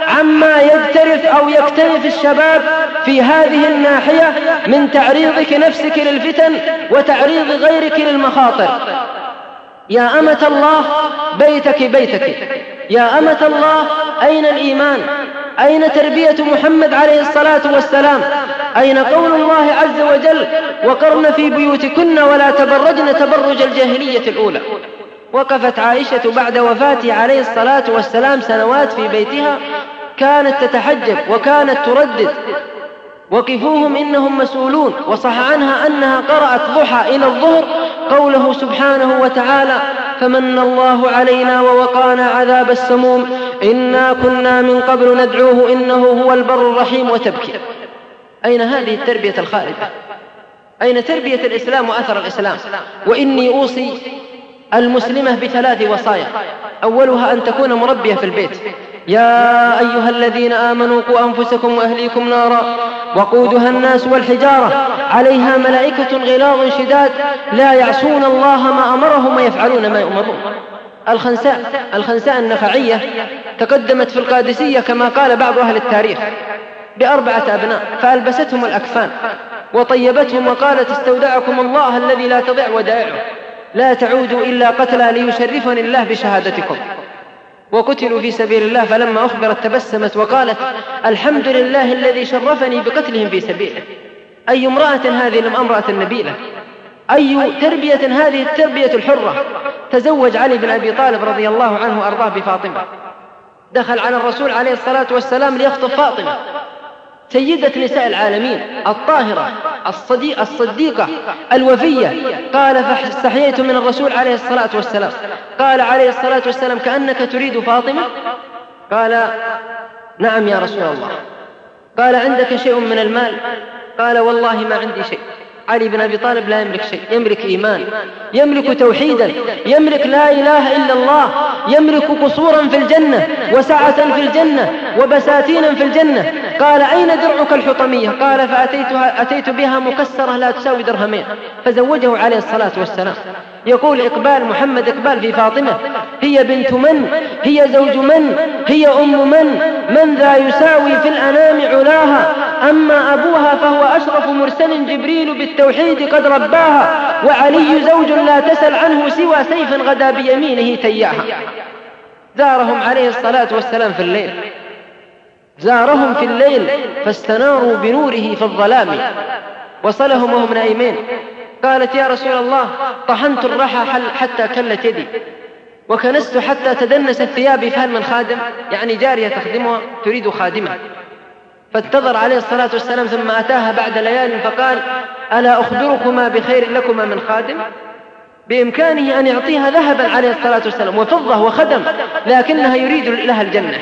[SPEAKER 2] عما يكترف أو يكترف الشباب في هذه الناحية من تعريضك نفسك للفتن وتعريض غيرك للمخاطر يا أمة الله بيتك بيتك يا أمة الله أين الإيمان أين تربية محمد عليه الصلاة والسلام أين قول الله عز وجل وقرن في بيوتكن ولا تبرجن تبرج الجاهلية الأولى وقفت عائشة بعد وفاته عليه الصلاة والسلام سنوات في بيتها كانت تتحجب وكانت تردد وقفوهم إنهم مسؤولون وصح عنها أنها قرأت ضحى إلى الظهر قوله سبحانه وتعالى فمن الله علينا ووقانا عذاب السموم إنا كنا من قبل ندعوه إنه هو البر الرحيم وتبكي أين هذه التربية الخالدة أين تربية الإسلام وأثر الإسلام وإني أوصي المسلمة بثلاث وصايا أولها أن تكون مربية في البيت يا أيها الذين آمنوا قوا أنفسكم وأهليكم نارا وقودها الناس والحجارة عليها ملائكة غلاظ شداد لا يعصون الله ما أمرهم ويفعلون ما يؤمرون الخنساء الخنساء النخعية تقدمت في القادسية كما قال بعض أهل التاريخ بأربعة أبناء فألبستهم الأكفان وطيبتهم وقالت استودعكم الله الذي لا تضيع ودائعه لا تعودوا إلا قتلى ليشرفني الله بشهادتكم وقتلوا في سبيل الله فلما أخبرت تبسمت وقالت الحمد لله الذي شرفني بقتلهم في سبيله أي امرأة هذه لم أمرأة النبيلة أي تربية هذه التربية الحرة تزوج علي بن أبي طالب رضي الله عنه وأرضاه بفاطمة دخل على الرسول عليه الصلاة والسلام ليخطب فاطمة سيدة نساء العالمين الطاهرة الصديق الصديقة الوفية قال فاستحييت من الرسول عليه الصلاة والسلام قال عليه الصلاة والسلام كأنك تريد فاطمة قال نعم يا رسول الله قال عندك شيء من المال قال والله ما عندي شيء علي بن أبي طالب لا يملك شيء يملك إيمان يملك توحيدا يملك لا إله إلا الله يملك قصورا في الجنة وسعة في الجنة وبساتينا في الجنة قال أين درعك الحطمية قال فأتيتها أتيت بها مكسرة لا تساوي درهمين فزوجه عليه الصلاة والسلام يقول إقبال محمد إقبال في فاطمة هي بنت من هي زوج من هي أم من من ذا يساوي في الأنام علاها أما أبوها فهو أشرف مرسل جبريل بالتوحيد قد رباها وعلي زوج لا تسل عنه سوى سيف غدا بيمينه تياها زارهم عليه الصلاة والسلام في الليل زارهم في الليل فاستناروا بنوره في الظلام
[SPEAKER 3] وصلهم وهم نائمين
[SPEAKER 2] قالت يا رسول الله طحنت الرحى حتى كلت يدي وكنست حتى تدنست ثيابي فهل من خادم يعني جارية تخدمها تريد خادمة فانتظر عليه الصلاة والسلام ثم أتاها بعد ليال فقال ألا أخبركما بخير لكما من خادم بإمكانه أن يعطيها ذهبا عليه الصلاة والسلام وفضة وخدم لكنها يريد لها الجنة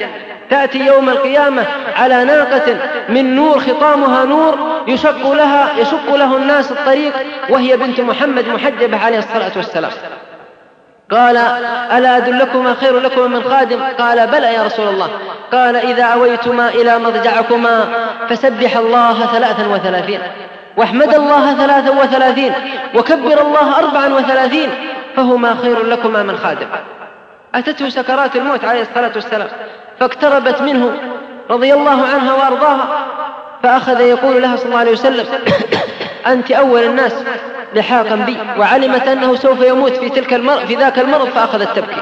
[SPEAKER 2] تأتي يوم القيامة على ناقة من نور خطامها نور يشق لها يشق له الناس الطريق وهي بنت محمد محجبة عليه الصلاة والسلام قال ألا أدلكما خير لكما من خادم قال بلى يا رسول الله قال إذا أويتما إلى مضجعكما فسبح الله ثلاثا وثلاثين واحمد الله ثلاثا وثلاثين وكبر الله أربعا وثلاثين فهما خير لكما من خادم أتته سكرات الموت عليه الصلاة والسلام فاقتربت منه رضي الله عنها وأرضاها فأخذ يقول لها صلى الله عليه وسلم أنت أول الناس لحاقا بي وعلمت أنه سوف يموت في, تلك المرض في ذاك المرض فأخذت تبكي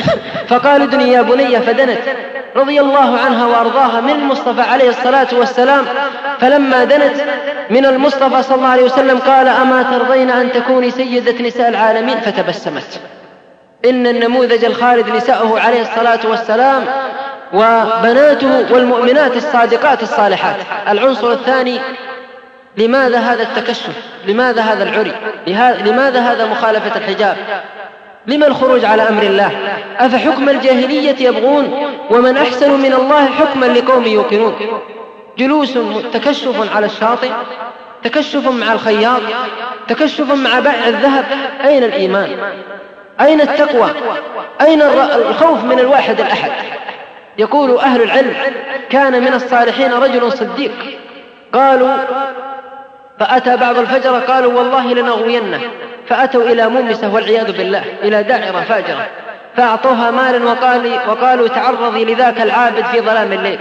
[SPEAKER 2] فقال ادني يا بني فدنت رضي الله عنها وأرضاها من المصطفى عليه الصلاة والسلام فلما دنت من المصطفى صلى الله عليه وسلم قال أما ترضين أن تكوني سيدة نساء العالمين فتبسمت إن النموذج الخالد نساؤه عليه الصلاة والسلام وبناته والمؤمنات الصادقات الصالحات العنصر الثاني لماذا هذا التكشف لماذا هذا العري لماذا هذا مخالفة الحجاب لما الخروج على أمر الله أفحكم الجاهلية يبغون ومن أحسن من الله حكما لقوم يوقنون جلوس تكشف على الشاطئ تكشف مع الخياط تكشف مع بائع الذهب أين الإيمان أين التقوى أين الخوف من الواحد الأحد يقول أهل العلم كان من الصالحين رجل صديق قالوا فأتى بعض الفجر قالوا والله لنغوينه فأتوا إلى ممسة والعياذ بالله إلى داعرة فاجرة فأعطوها مالا وقال وقالوا تعرضي لذاك العابد في ظلام الليل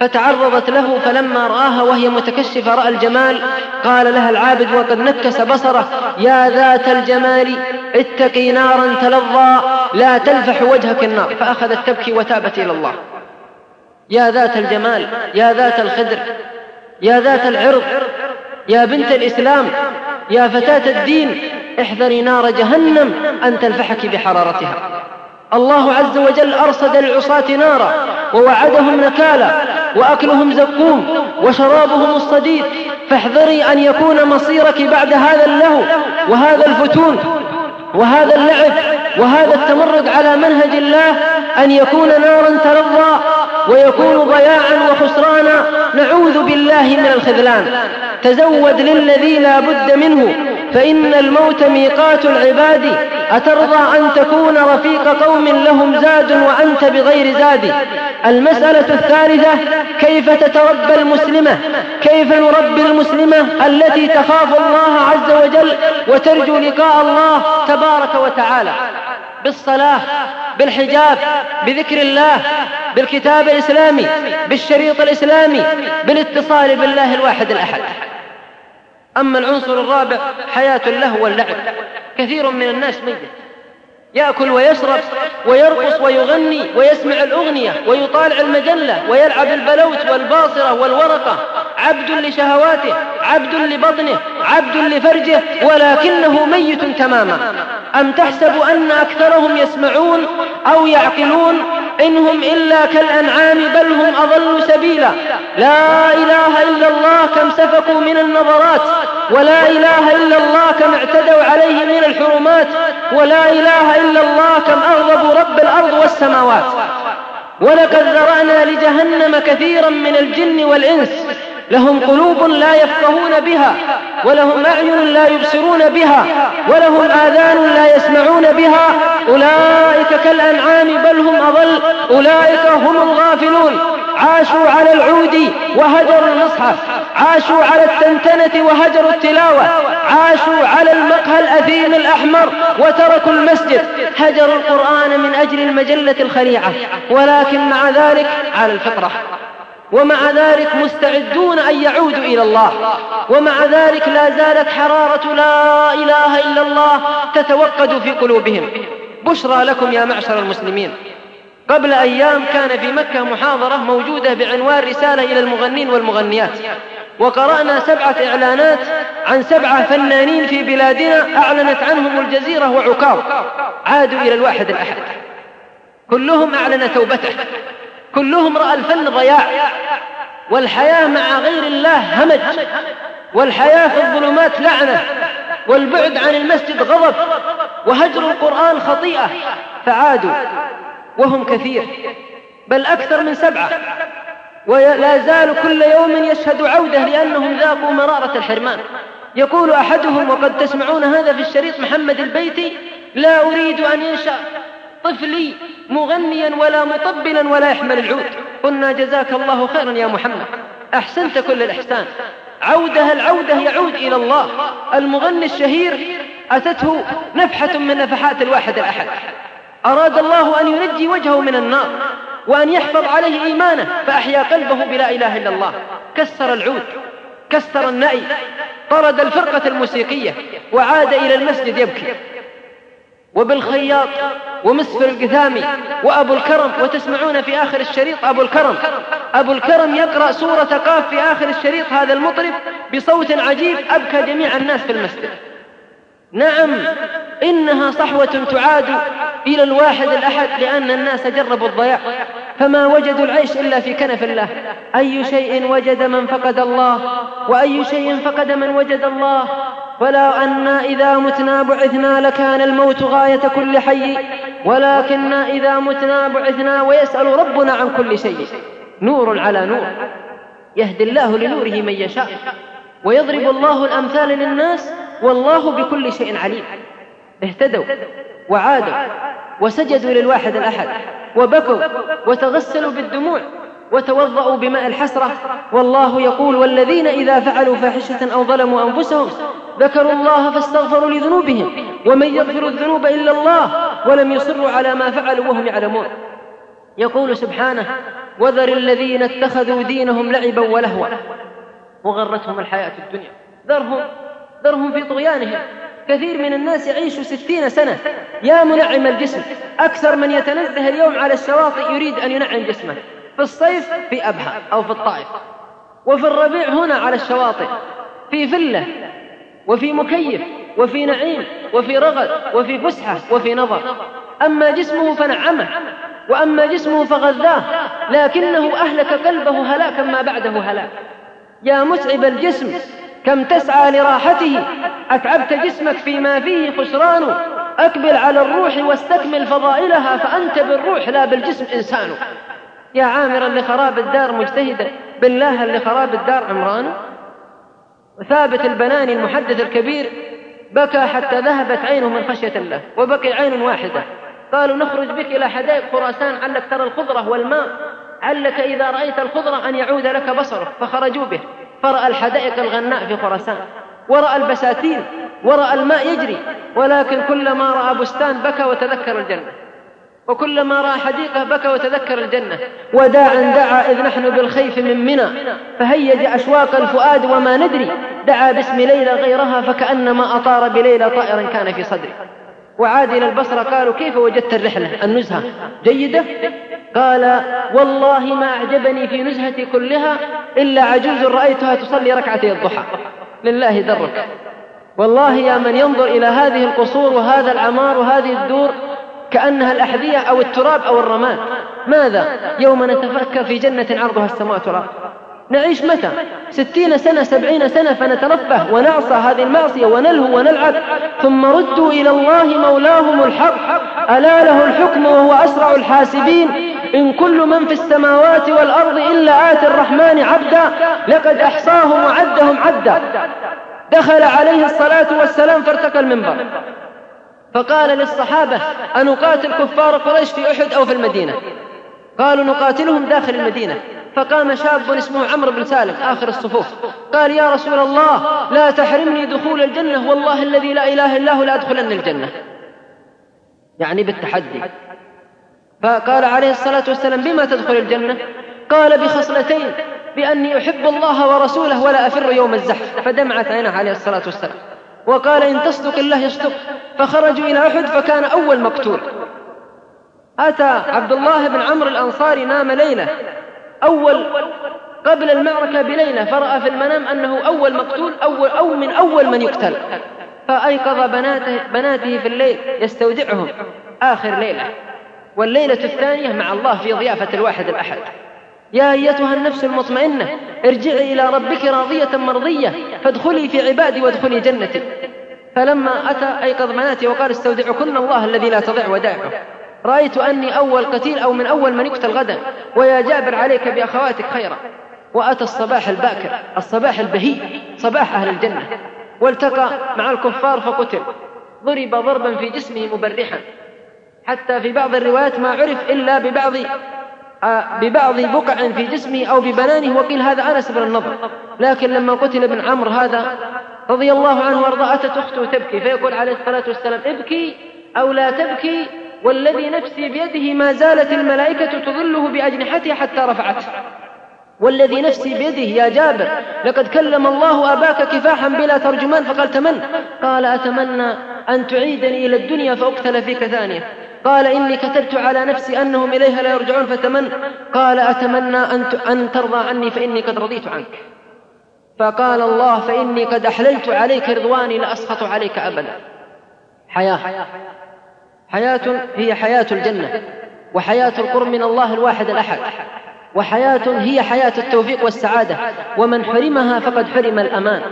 [SPEAKER 2] فتعرضت له فلما رآها وهي متكشفة رأى الجمال قال لها العابد وقد نكس بصره يا ذات الجمال اتقي نارا تلظى لا تلفح وجهك النار فأخذت تبكي وتابت إلى الله يا ذات الجمال يا ذات الخدر يا ذات العرض يا بنت الإسلام يا فتاة الدين احذري نار جهنم أن تلفحك بحرارتها الله عز وجل أرصد العصاة نارا ووعدهم نكالا وأكلهم زكوم وشرابهم الصديد فاحذري أن يكون مصيرك بعد هذا اللهو وهذا الفتون وهذا اللعب وهذا التمرد على منهج الله أن يكون نارا ترضى ويكون ضياعا وخسرانا نعوذ بالله من الخذلان تزود للذي لا بد منه فإن الموت ميقات العباد أترضى أن تكون رفيق قوم لهم زاد وأنت بغير زاد المسألة الثالثة كيف تتربى المسلمة كيف نربي المسلمة التي تخاف الله عز وجل وترجو لقاء الله تبارك وتعالى بالصلاة بالحجاب بذكر الله بالكتاب الإسلامي بالشريط الإسلامي بالاتصال بالله الواحد الأحد أما العنصر الرابع حياة اللهو واللعب كثير من الناس ميت يأكل ويشرب ويرقص ويغني ويسمع الأغنية ويطالع المجلة ويلعب البلوت والباصرة والورقة عبد لشهواته عبد لبطنه عبد لفرجه ولكنه ميت تماما أم تحسب أن أكثرهم يسمعون أو يعقلون إنهم إلا كالأنعام بل هم أضل سبيلا لا إله إلا الله كم سفكوا من النظرات ولا إله إلا الله كم اعتدوا عليه من الحرمات ولا إله إلا الله كم أغضب رب الأرض والسماوات ولقد ذرأنا لجهنم كثيرا من الجن والإنس لهم قلوب لا يفقهون بها ولهم أعين لا يبصرون بها ولهم آذان لا يسمعون بها أولئك كالأنعام بل هم أضل أولئك هم الغافلون عاشوا على العود وهجروا المصحف عاشوا على التنتنة وهجروا التلاوة عاشوا على المقهى الأثيم الأحمر وتركوا المسجد هجروا القرآن من أجل المجلة الخليعة ولكن مع ذلك على الفطرة ومع ذلك مستعدون أن يعودوا إلى الله ومع ذلك لا زالت حرارة لا إله إلا الله تتوقد في قلوبهم بشرى لكم يا معشر المسلمين قبل أيام كان في مكة محاضرة موجودة بعنوان رسالة إلى المغنين والمغنيات وقرأنا سبعة إعلانات عن سبعة فنانين في بلادنا أعلنت عنهم الجزيرة وعكاظ عادوا إلى الواحد الأحد كلهم أعلن توبته كلهم رأى الفن ضياع
[SPEAKER 3] والحياة مع غير الله همج والحياة في الظلمات لعنة والبعد عن المسجد غضب وهجر القرآن خطيئة فعادوا
[SPEAKER 2] وهم كثير بل أكثر من سبعة ولا زال كل يوم يشهد عودة لأنهم ذاقوا مرارة الحرمان يقول أحدهم وقد تسمعون هذا في الشريط محمد البيتي لا أريد أن ينشأ طفلي مغنيا ولا مطبلا ولا يحمل العود قلنا جزاك الله خيرا يا محمد أحسنت كل الإحسان عودها العودة يعود إلى الله المغني الشهير أتته نفحة من نفحات الواحد الأحد أراد الله أن ينجي وجهه من النار وأن يحفظ عليه إيمانه فأحيا قلبه بلا إله إلا الله كسر العود كسر النأي طرد الفرقة الموسيقية وعاد إلى المسجد يبكي وبالخياط ومسفر القثامي وأبو الكرم وتسمعون في آخر الشريط أبو الكرم أبو الكرم يقرأ سورة قاف في آخر الشريط هذا المطرب بصوت عجيب أبكى جميع الناس في المسجد نعم إنها صحوة تعاد إلى الواحد الأحد لأن الناس جربوا الضياع فما وجدوا العيش إلا في كنف الله أي شيء وجد من فقد الله وأي شيء فقد من وجد الله ولا أنا إذا متنا بعثنا لكان الموت غاية كل حي ولكن إذا متنا بعثنا ويسأل ربنا عن كل شيء نور على نور يهدي الله لنوره من يشاء ويضرب الله الأمثال للناس والله بكل شيء عليم اهتدوا وعادوا وسجدوا للواحد الأحد وبكوا وتغسلوا بالدموع وتوضأوا بماء الحسرة والله يقول والذين إذا فعلوا فاحشة أو ظلموا أنفسهم ذكروا الله فاستغفروا لذنوبهم ومن يغفر الذنوب إلا الله ولم يصروا على ما فعلوا وهم يعلمون يقول سبحانه وذر الذين اتخذوا دينهم لعبا ولهوا وغرتهم الحياة الدنيا ذرهم ذرهم في طغيانهم كثير من الناس يعيش ستين سنة يا منعم الجسم أكثر من يتنزه اليوم على الشواطئ يريد أن ينعم جسمه في الصيف في أبها أو في الطائف وفي الربيع هنا على الشواطئ في فلة وفي مكيف وفي نعيم وفي رغد وفي فسحة وفي نظر أما جسمه فنعمه وأما جسمه فغذاه لكنه أهلك قلبه هلاكا ما بعده هلاك يا متعب الجسم كم تسعى لراحته أتعبت جسمك فيما فيه خسران أكبل على الروح واستكمل فضائلها فأنت بالروح لا بالجسم إنسان يا عامرا لخراب الدار مجتهدا بالله لخراب الدار عمران ثابت البناني المحدث الكبير بكى حتى ذهبت عينه من خشية الله وبكي عين واحدة قالوا نخرج بك إلى حدائق خراسان علك ترى الخضرة والماء علك إذا رأيت الخضرة أن يعود لك بصرك فخرجوا به فرأى الحدائق الغناء في خراسان ورأى البساتين ورأى الماء يجري ولكن كلما رأى بستان بكى وتذكر الجنة وكلما رأى حديقة بكى وتذكر الجنة وداعا دعا إذ نحن بالخيف من منى فهيج أشواق الفؤاد وما ندري دعا باسم ليلى غيرها فكأنما أطار بليلى طائرا كان في صدري وعاد إلى البصرة قالوا كيف وجدت الرحلة النزهة جيدة قال والله ما أعجبني في نزهتي كلها إلا عجوز رأيتها تصلي ركعتي الضحى لله درك والله يا من ينظر إلى هذه القصور وهذا العمار وهذه الدور كأنها الأحذية أو التراب أو الرماد ماذا يوم نتفكر في جنة عرضها السماء تراب نعيش متى ستين سنة سبعين سنة فنترفه ونعصى هذه المعصية ونلهو ونلعب ثم ردوا إلى الله مولاهم الحق ألا له الحكم وهو أسرع الحاسبين إن كل من في السماوات والأرض إلا آتي الرحمن عبدا لقد أحصاهم وعدهم عدا دخل عليه الصلاة والسلام فارتقى المنبر فقال للصحابة أنقاتل كفار قريش في أحد أو في المدينة قالوا نقاتلهم داخل المدينة فقام شاب اسمه عمرو بن سالم آخر الصفوف قال يا رسول الله لا تحرمني دخول الجنة والله الذي لا إله إلا هو لأدخلن الجنة يعني بالتحدي فقال عليه الصلاة والسلام بما تدخل الجنة قال بخصلتين بأني أحب الله ورسوله ولا أفر يوم الزحف فدمعت عينه عليه الصلاة والسلام وقال إن تصدق الله يصدق فخرجوا إلى أحد فكان أول مقتول أتى عبد الله بن عمرو الأنصاري نام ليلة أول قبل المعركة بليلة فرأى في المنام أنه أول مقتول أول أو من أول من يقتل فأيقظ بناته, بناته في الليل يستودعهم آخر ليلة والليلة الثانية مع الله في ضيافة الواحد الأحد يا أيتها النفس المطمئنة ارجعي إلى ربك راضية مرضية فادخلي في عبادي وادخلي جنتي فلما أتى أيقظ بناتي وقال استودعكن الله الذي لا تضيع ودائعه رأيت أني أول قتيل أو من أول من يقتل غدا ويا جابر عليك بأخواتك خيرا وأتى الصباح الباكر الصباح البهي صباح أهل الجنة والتقى مع الكفار فقتل ضرب ضربا في جسمه مبرحا حتى في بعض الروايات ما عرف إلا ببعض آه، ببعض بقع في جسمه أو ببنانه وقيل هذا أنس بن النضر لكن لما قتل ابن عمرو هذا رضي الله عنه وارضاه أتت أخته تبكي فيقول عليه الصلاة والسلام ابكي أو لا تبكي والذي نفسي بيده ما زالت الملائكة تظله بأجنحتها حتى رفعته والذي نفسي بيده يا جابر لقد كلم الله أباك كفاحا بلا ترجمان فقال تمن قال أتمنى أن تعيدني إلى الدنيا فأقتل فيك ثانية قال إني كتبت على نفسي أنهم إليها لا يرجعون فتمن قال أتمنى أن, أن ترضى عني فإني قد رضيت عنك فقال الله فإني قد أحللت عليك رضواني لا أسخط عليك أبدا حياة حياة هي حياة الجنة وحياة القرب من الله الواحد الأحد وحياة هي حياة التوفيق والسعادة ومن حرمها فقد حرم الأمان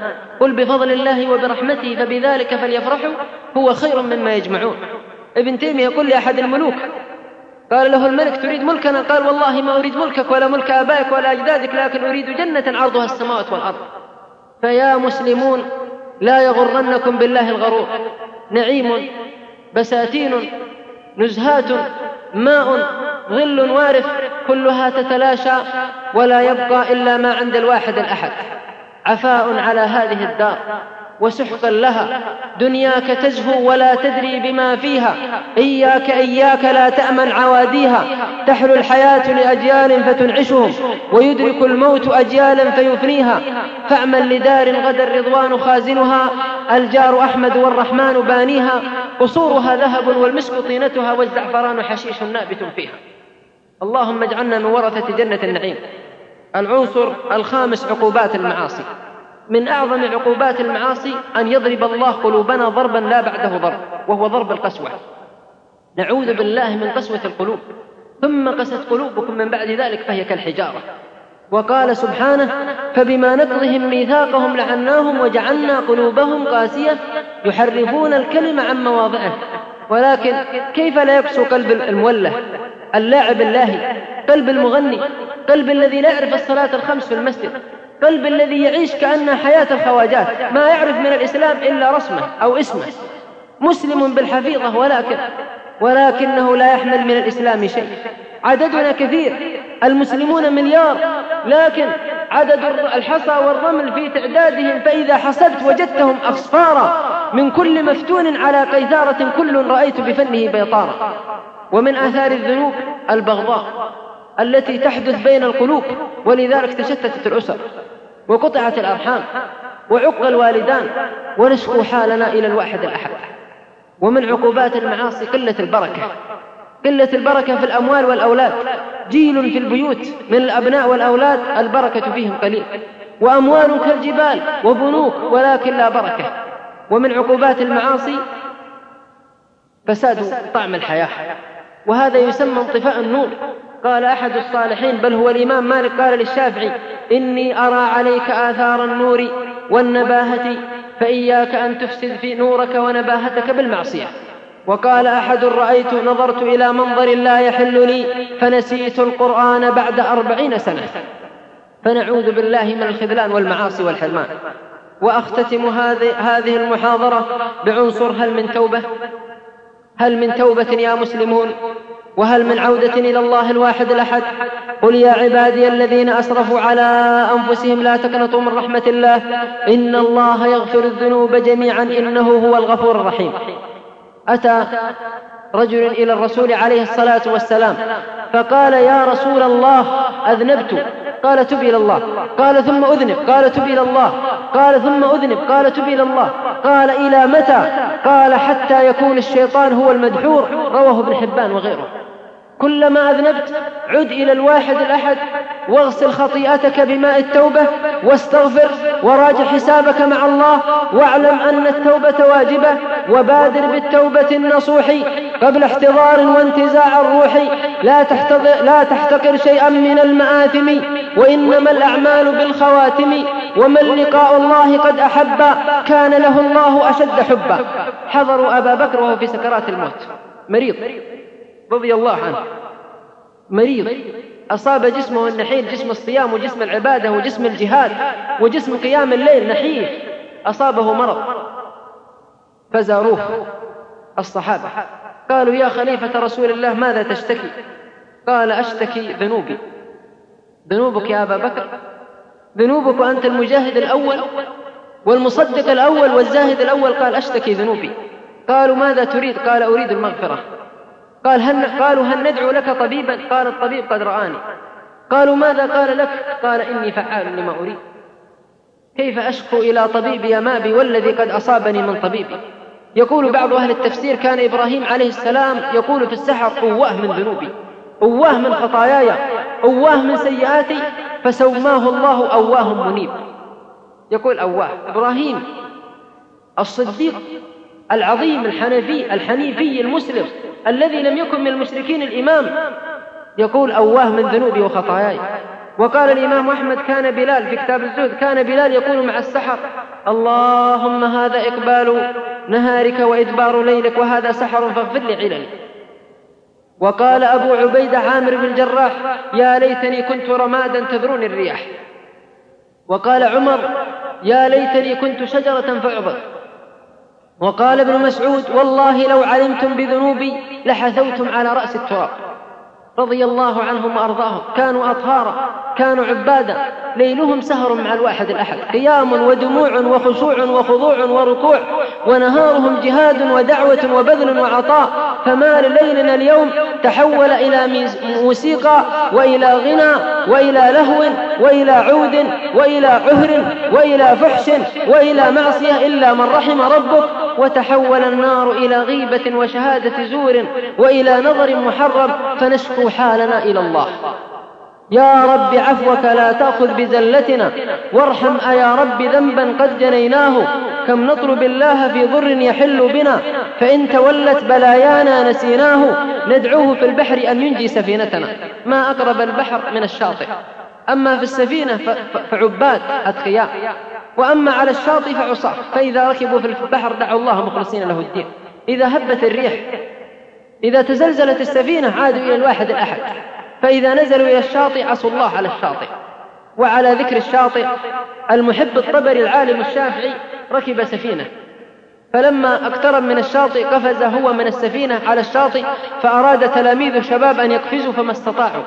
[SPEAKER 2] قل بفضل الله وبرحمته فبذلك فليفرحوا هو خير مما يجمعون ابن تيمية يقول لأحد الملوك قال له الملك تريد ملكنا قال والله ما أريد ملكك ولا ملك أبائك ولا أجدادك لكن أريد جنة عرضها السماوات والأرض فيا مسلمون لا يغرنكم بالله الغرور نعيم بساتين نزهات ماء ظل وارف كلها تتلاشى ولا يبقى إلا ما عند الواحد الأحد عفاء على هذه الدار وسحقا لها دنياك تزهو ولا تدري بما فيها إياك إياك لا تأمن عواديها تحلو الحياة لأجيال فتنعشهم ويدرك الموت أجيالا فيفنيها فأمن لدار غدا الرضوان خازنها الجار أحمد والرحمن بانيها قصورها ذهب والمسك طينتها والزعفران حشيش نابت فيها اللهم اجعلنا من ورثة جنة النعيم العنصر الخامس عقوبات المعاصي من أعظم عقوبات المعاصي أن يضرب الله قلوبنا ضربا لا بعده ضرب وهو ضرب القسوة نعوذ بالله من قسوة القلوب ثم قست قلوبكم من بعد ذلك فهي كالحجارة وقال سبحانه فبما نقضهم ميثاقهم لعناهم وجعلنا قلوبهم قاسية يحرفون الكلم عن مواضعه ولكن كيف لا يقسو قلب الموله اللاعب اللاهي قلب المغني قلب الذي لا يعرف الصلاة الخمس في المسجد قلب الذي يعيش كأنه حياة الخواجات ما يعرف من الإسلام إلا رسمه أو اسمه مسلم بالحفيظة ولكن ولكنه لا يحمل من الإسلام شيء عددنا كثير المسلمون مليار لكن عدد الحصى والرمل في تعدادهم فإذا حسبت وجدتهم أصفارا من كل مفتون على قيثارة كل رأيت بفنه بيطارا ومن آثار الذنوب البغضاء التي تحدث بين القلوب ولذلك تشتتت الأسر وقطعت الأرحام وعق الوالدان ونشكو حالنا إلى الواحد الأحد ومن عقوبات المعاصي قلة البركة قلة البركة في الأموال والأولاد جيل في البيوت من الأبناء والأولاد البركة فيهم قليل وأموال كالجبال وبنوك ولكن لا بركة ومن عقوبات المعاصي فساد طعم الحياة وهذا يسمى انطفاء النور قال أحد الصالحين بل هو الإمام مالك قال للشافعي إني أرى عليك آثار النور والنباهة فإياك أن تفسد في نورك ونباهتك بالمعصية وقال أحد رأيت نظرت إلى منظر لا يحل لي فنسيت القرآن بعد أربعين سنة فنعوذ بالله من الخذلان والمعاصي والحرمان وأختتم هذه المحاضرة بعنصر هل من توبة هل من توبة يا مسلمون وهل من عودة إلى الله الواحد الأحد قل يا عبادي الذين أسرفوا على أنفسهم لا تقنطوا من رحمة الله إن الله يغفر الذنوب جميعا إنه هو الغفور الرحيم أتى رجل إلى الرسول عليه الصلاة والسلام
[SPEAKER 3] فقال يا رسول الله أذنبت
[SPEAKER 2] قال تب إلى الله قال ثم أذنب قال تب إلى الله قال ثم أذنب قال تب إلى الله قال إلى متى قال حتى يكون الشيطان هو المدحور رواه ابن حبان وغيره كلما أذنبت عد إلى الواحد الأحد واغسل خطيئتك بماء التوبة واستغفر وراجع حسابك مع الله واعلم أن التوبة واجبة وبادر بالتوبة النصوح قبل احتضار وانتزاع الروح لا, تحتضر لا تحتقر شيئا من المآثم وإنما الأعمال بالخواتم ومن لقاء الله قد أحب كان له الله أشد حبا حضروا أبا بكر وهو في سكرات الموت مريض رضي الله عنه مريض أصاب جسمه النحيل جسم الصيام وجسم العبادة وجسم الجهاد وجسم قيام الليل نحيل أصابه مرض فزاروه الصحابة قالوا يا خليفة رسول الله ماذا تشتكي قال أشتكي ذنوبي ذنوبك يا أبا بكر ذنوبك وأنت المجاهد الأول والمصدق الأول والزاهد الأول قال أشتكي ذنوبي قالوا ماذا تريد قال أريد المغفرة قال هل قالوا هل ندعو لك طبيبا قال الطبيب قد رآني قالوا ماذا قال لك قال إني فعال لما أريد كيف أشكو إلى طبيبي ما بي والذي قد أصابني من طبيبي يقول بعض أهل التفسير كان إبراهيم عليه السلام يقول في السحر أواه من ذنوبي أواه من خطاياي أواه من سيئاتي فسوماه الله أواه منيب يقول أواه إبراهيم الصديق العظيم الحنفي الحنيفي المسلم الذي لم يكن من المشركين الإمام يقول أواه من ذنوبي وخطاياي وقال الإمام أحمد كان بلال في كتاب الزهد كان بلال يقول مع السحر اللهم هذا إقبال نهارك وإدبار ليلك وهذا سحر فاغفر لي عللي وقال أبو عبيدة عامر بن الجراح يا ليتني كنت رمادا تذروني الرياح وقال عمر يا ليتني كنت شجرة فعبد وقال ابن مسعود والله لو علمتم بذنوبي لحثوتم على رأس التراب رضي الله عنهم وأرضاهم كانوا أطهارا كانوا عبادا ليلهم سهر مع الواحد الأحد قيام ودموع وخشوع وخضوع وركوع ونهارهم جهاد ودعوة وبذل وعطاء فما لليلنا اليوم تحول إلى موسيقى وإلى غنى وإلى لهو وإلى عود وإلى عهر وإلى فحش وإلى معصية إلا من رحم ربك وتحول النار إلى غيبة وشهادة زور وإلى نظر محرم فنشكو حالنا إلى الله يا رب عفوك لا تأخذ بزلتنا وارحم أيا رب ذنبا قد جنيناه كم نطلب الله في ضر يحل بنا فإن تولت بلايانا نسيناه ندعوه في البحر أن ينجي سفينتنا ما أقرب البحر من الشاطئ أما في السفينة فعباد أتقياء وأما على الشاطئ فعصاة فإذا ركبوا في البحر دعوا الله مخلصين له الدين إذا هبت الريح إذا تزلزلت السفينة عادوا إلى الواحد الأحد فإذا نزلوا إلى الشاطئ عصوا الله على الشاطئ وعلى ذكر الشاطئ المحب الطبري العالم الشافعي ركب سفينة فلما اقترب من الشاطئ قفز هو من السفينة على الشاطئ فأراد تلاميذ الشباب أن يقفزوا فما استطاعوا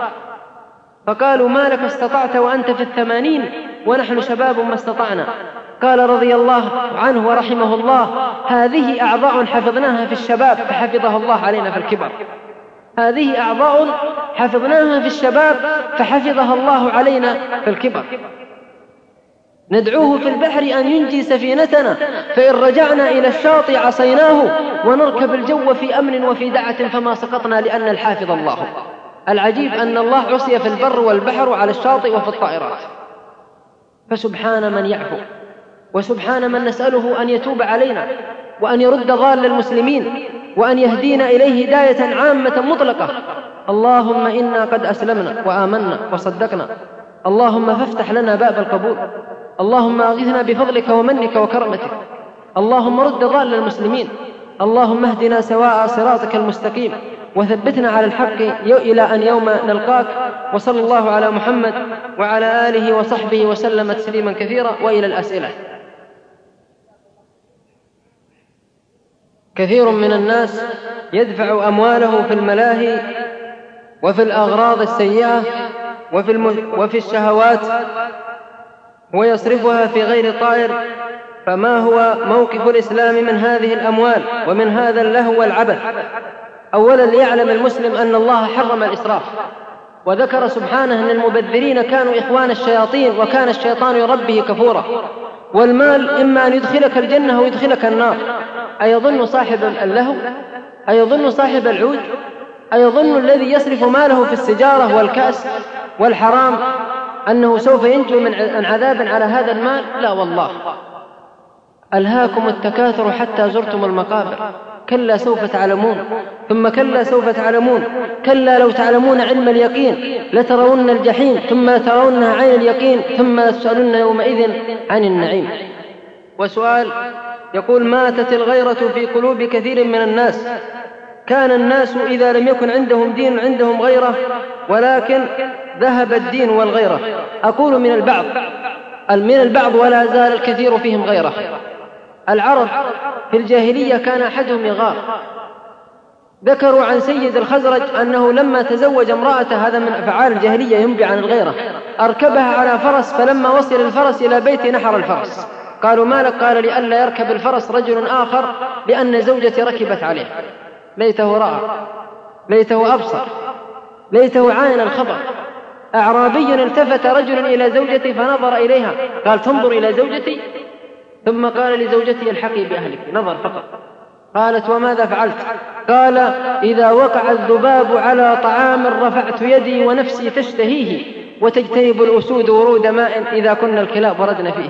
[SPEAKER 2] فقالوا ما لك استطعت وأنت في الثمانين ونحن شباب ما استطعنا قال رضي الله عنه ورحمه الله هذه أعضاء حفظناها في الشباب فحفظها الله علينا في الكبر هذه أعضاء حفظناها في الشباب فحفظها الله علينا في الكبر ندعوه في البحر أن ينجي سفينتنا فإن رجعنا إلى الشاطئ عصيناه ونركب الجو في أمن وفي دعة فما سقطنا لأن الحافظ الله العجيب أن الله عصي في البر والبحر على الشاطئ وفي الطائرات فسبحان من يعفو وسبحان من نسأله أن يتوب علينا وأن يرد ضال المسلمين وأن يهدينا إليه هداية عامة مطلقة اللهم إنا قد أسلمنا وآمنا وصدقنا اللهم فافتح لنا باب القبول اللهم أغثنا بفضلك ومنك وكرمتك اللهم رد ضال المسلمين اللهم اهدنا سواء صراطك المستقيم وثبتنا على الحق إلى أن يوم نلقاك وصلى الله على محمد وعلى آله وصحبه وسلم تسليما كثيرا وإلى الأسئلة كثير من الناس يدفع أمواله في الملاهي
[SPEAKER 3] وفي الأغراض السيئة
[SPEAKER 2] وفي, الم... وفي الشهوات ويصرفها في غير طائر فما هو موقف الإسلام من هذه الأموال ومن هذا اللهو والعبث أولا ليعلم المسلم أن الله حرم الإسراف وذكر سبحانه أن المبذرين كانوا إخوان الشياطين وكان الشيطان يربه كفورا والمال إما أن يدخلك الجنة أو يدخلك النار أيظن صاحب اللهو أيظن صاحب العود أيظن الذي يصرف ماله في السجارة والكأس والحرام أنه سوف ينجو من عذاب على هذا المال لا والله ألهاكم التكاثر حتى زرتم المقابر كلا سوف تعلمون ثم كلا سوف تعلمون كلا لو تعلمون علم اليقين لترون الجحيم ثم لترونها عين اليقين ثم لتسألن يومئذ عن النعيم وسؤال يقول ماتت الغيرة في قلوب كثير من الناس كان الناس إذا لم يكن عندهم دين عندهم غيرة ولكن ذهب الدين والغيرة أقول من البعض من البعض ولا زال الكثير فيهم غيره العرب
[SPEAKER 3] في الجاهلية كان أحدهم يغار
[SPEAKER 2] ذكروا عن سيد الخزرج أنه لما تزوج امرأته هذا من أفعال الجاهلية ينبي عن الغيرة أركبها على فرس فلما وصل الفرس إلى بيته نحر الفرس قالوا ما لك قال لئلا يركب الفرس رجل آخر لأن زوجتي ركبت عليه ليته رأى ليته أبصر ليته عاين الخبر أعرابي التفت رجل إلى زوجتي فنظر إليها قال تنظر إلى زوجتي ثم قال لزوجته الحقي بأهلك نظر فقط قالت وماذا فعلت قال إذا وقع الذباب على طعام رفعت يدي ونفسي تشتهيه وتجتنب الأسود ورود ماء إذا كنا الكلاب وردنا فيه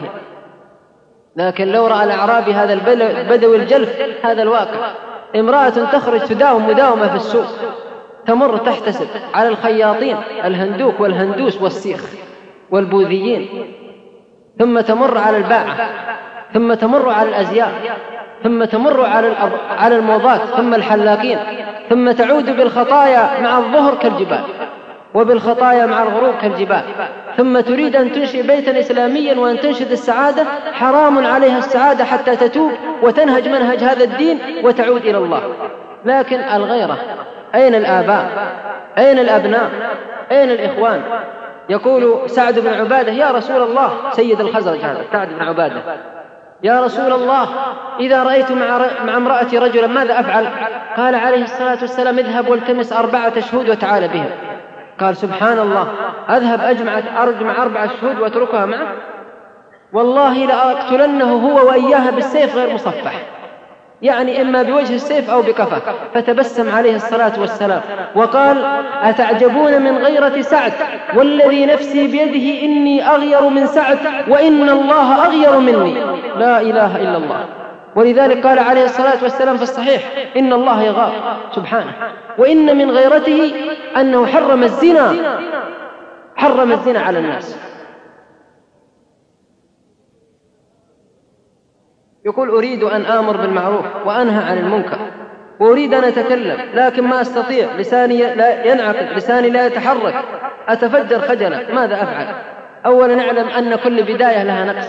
[SPEAKER 2] لكن لو رأى الأعرابي هذا البدوي الجلف هذا الواقع امرأة تخرج تداوم مداومة في السوق تمر تحتسب على الخياطين الهندوك والهندوس والسيخ والبوذيين ثم تمر على الباعة
[SPEAKER 3] ثم تمر على الأزياء ثم تمر على على الموضات ثم الحلاقين ثم تعود بالخطايا مع الظهر كالجبال
[SPEAKER 2] وبالخطايا مع الغروب كالجبال ثم تريد أن تنشئ بيتا إسلاميا وأن تنشد السعادة حرام عليها السعادة حتى تتوب وتنهج منهج هذا الدين وتعود إلى الله لكن الغيرة أين الآباء
[SPEAKER 3] أين الأبناء أين الإخوان
[SPEAKER 2] يقول سعد بن عبادة يا رسول الله سيد الخزرج هذا سعد بن عبادة يا رسول الله إذا رأيت مع, امرأة رجلا ماذا أفعل قال عليه الصلاة والسلام اذهب والتمس أربعة شهود وتعال بهم قال سبحان الله أذهب أجمع أربعة شهود وأتركها معه والله لأقتلنه هو وإياها بالسيف غير مصفح يعني إما بوجه السيف أو بكفة فتبسم عليه الصلاة والسلام وقال أتعجبون من غيرة سعد والذي نفسي بيده إني أغير من سعد وإن الله أغير مني لا إله إلا الله ولذلك قال عليه الصلاة والسلام في الصحيح إن الله يغار سبحانه وإن من غيرته أنه حرم الزنا حرم الزنا على الناس يقول أريد أن آمر بالمعروف وأنهى عن المنكر وأريد أن أتكلم لكن ما أستطيع لساني لا ينعقد لساني لا يتحرك أتفجر خجلا ماذا أفعل أولا أعلم أن كل بداية لها نقص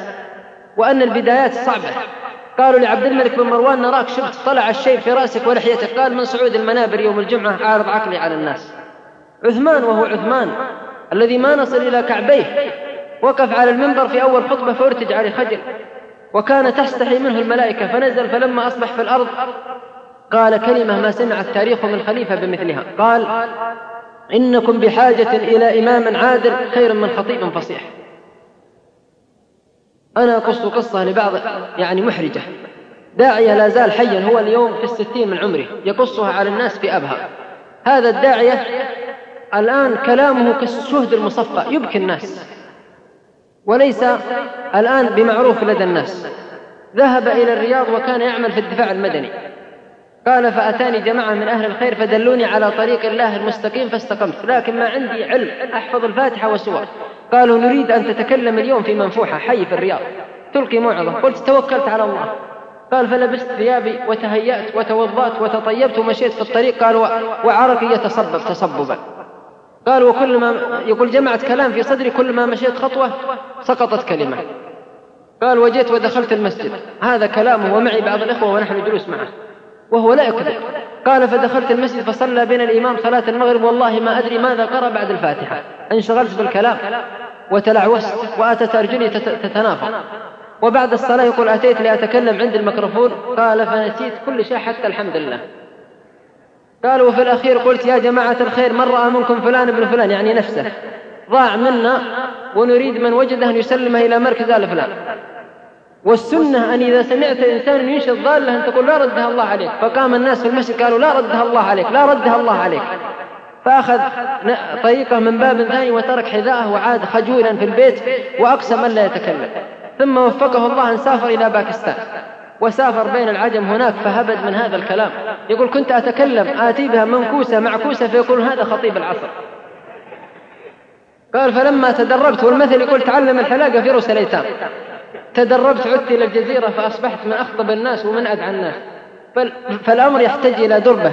[SPEAKER 2] وأن البدايات صعبة قالوا لعبد الملك بن مروان نراك شفت طلع الشيء في راسك ولحيتك قال من صعود المنابر يوم الجمعة عارض عقلي على الناس عثمان وهو عثمان الذي ما نصل إلى كعبيه وقف على المنبر في أول خطبة فارتج عليه خجل وكان تستحي منه الملائكة فنزل فلما أصبح في الأرض قال كلمة ما سمع التاريخ من خليفة بمثلها قال إنكم بحاجة إلى إمام عادل خير من خطيب فصيح أنا أقص قصة لبعض يعني محرجة داعية لا زال حيا هو اليوم في الستين من عمره يقصها على الناس في أبها هذا الداعية الآن كلامه كالشهد المصفى يبكي الناس وليس الآن بمعروف لدى الناس ذهب إلى الرياض وكان يعمل في الدفاع المدني قال فأتاني جماعة من أهل الخير فدلوني على طريق الله المستقيم فاستقمت لكن ما عندي علم أحفظ الفاتحة وسور قالوا نريد أن تتكلم اليوم في منفوحة حي في الرياض تلقي موعظة قلت توكلت على الله قال فلبست ثيابي وتهيأت وتوضأت وتطيبت ومشيت في الطريق قال وعرقي يتصبب تصببا قال وكل ما يقول جمعت كلام في صدري كل ما مشيت خطوة سقطت كلمة قال وجيت ودخلت المسجد هذا كلامه ومعي بعض الإخوة ونحن جلوس معه وهو لا يكذب قال فدخلت المسجد فصلى بين الإمام صلاة المغرب والله ما أدري ماذا قرأ بعد الفاتحة انشغلت بالكلام وتلعوست وأتت أرجلي تتنافر وبعد الصلاة يقول أتيت لأتكلم عند الميكروفون قال فنسيت كل شيء حتى الحمد لله قالوا وفي الأخير قلت يا جماعة الخير من رأى منكم فلان ابن فلان يعني نفسه ضاع منا ونريد من وجده أن يسلمه إلى مركز آل فلان والسنة أن إذا سمعت إنسان ينشد ضالة أن تقول لا ردها الله عليك فقام الناس في المسجد قالوا لا ردها الله عليك لا ردها الله عليك فأخذ طريقه من باب ثاني وترك حذاءه وعاد خجولا في البيت وأقسم أن لا يتكلم ثم وفقه الله أن سافر إلى باكستان وسافر بين العجم هناك فهبد من هذا الكلام يقول كنت أتكلم آتي بها منكوسة معكوسة فيقول هذا خطيب العصر قال فلما تدربت والمثل يقول تعلم الحلاقة في رسليتان تدربت عدت إلى الجزيرة فأصبحت من أخطب الناس ومن أدعى الناس فالأمر يحتاج إلى دربة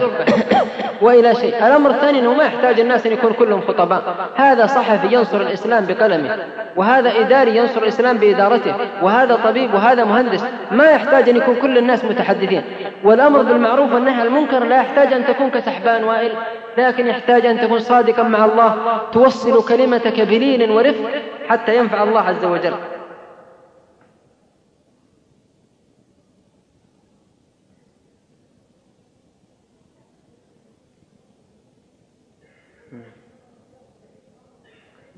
[SPEAKER 2] وإلى شيء الأمر الثاني أنه ما يحتاج الناس أن يكون كلهم خطباء هذا صحفي ينصر الإسلام بقلمه وهذا إداري ينصر الإسلام بإدارته وهذا طبيب وهذا مهندس ما يحتاج أن يكون كل الناس متحدثين والأمر بالمعروف والنهي عن المنكر لا يحتاج أن تكون كسحبان وائل لكن يحتاج أن تكون صادقا مع الله توصل كلمتك بلين ورفق حتى ينفع الله عز وجل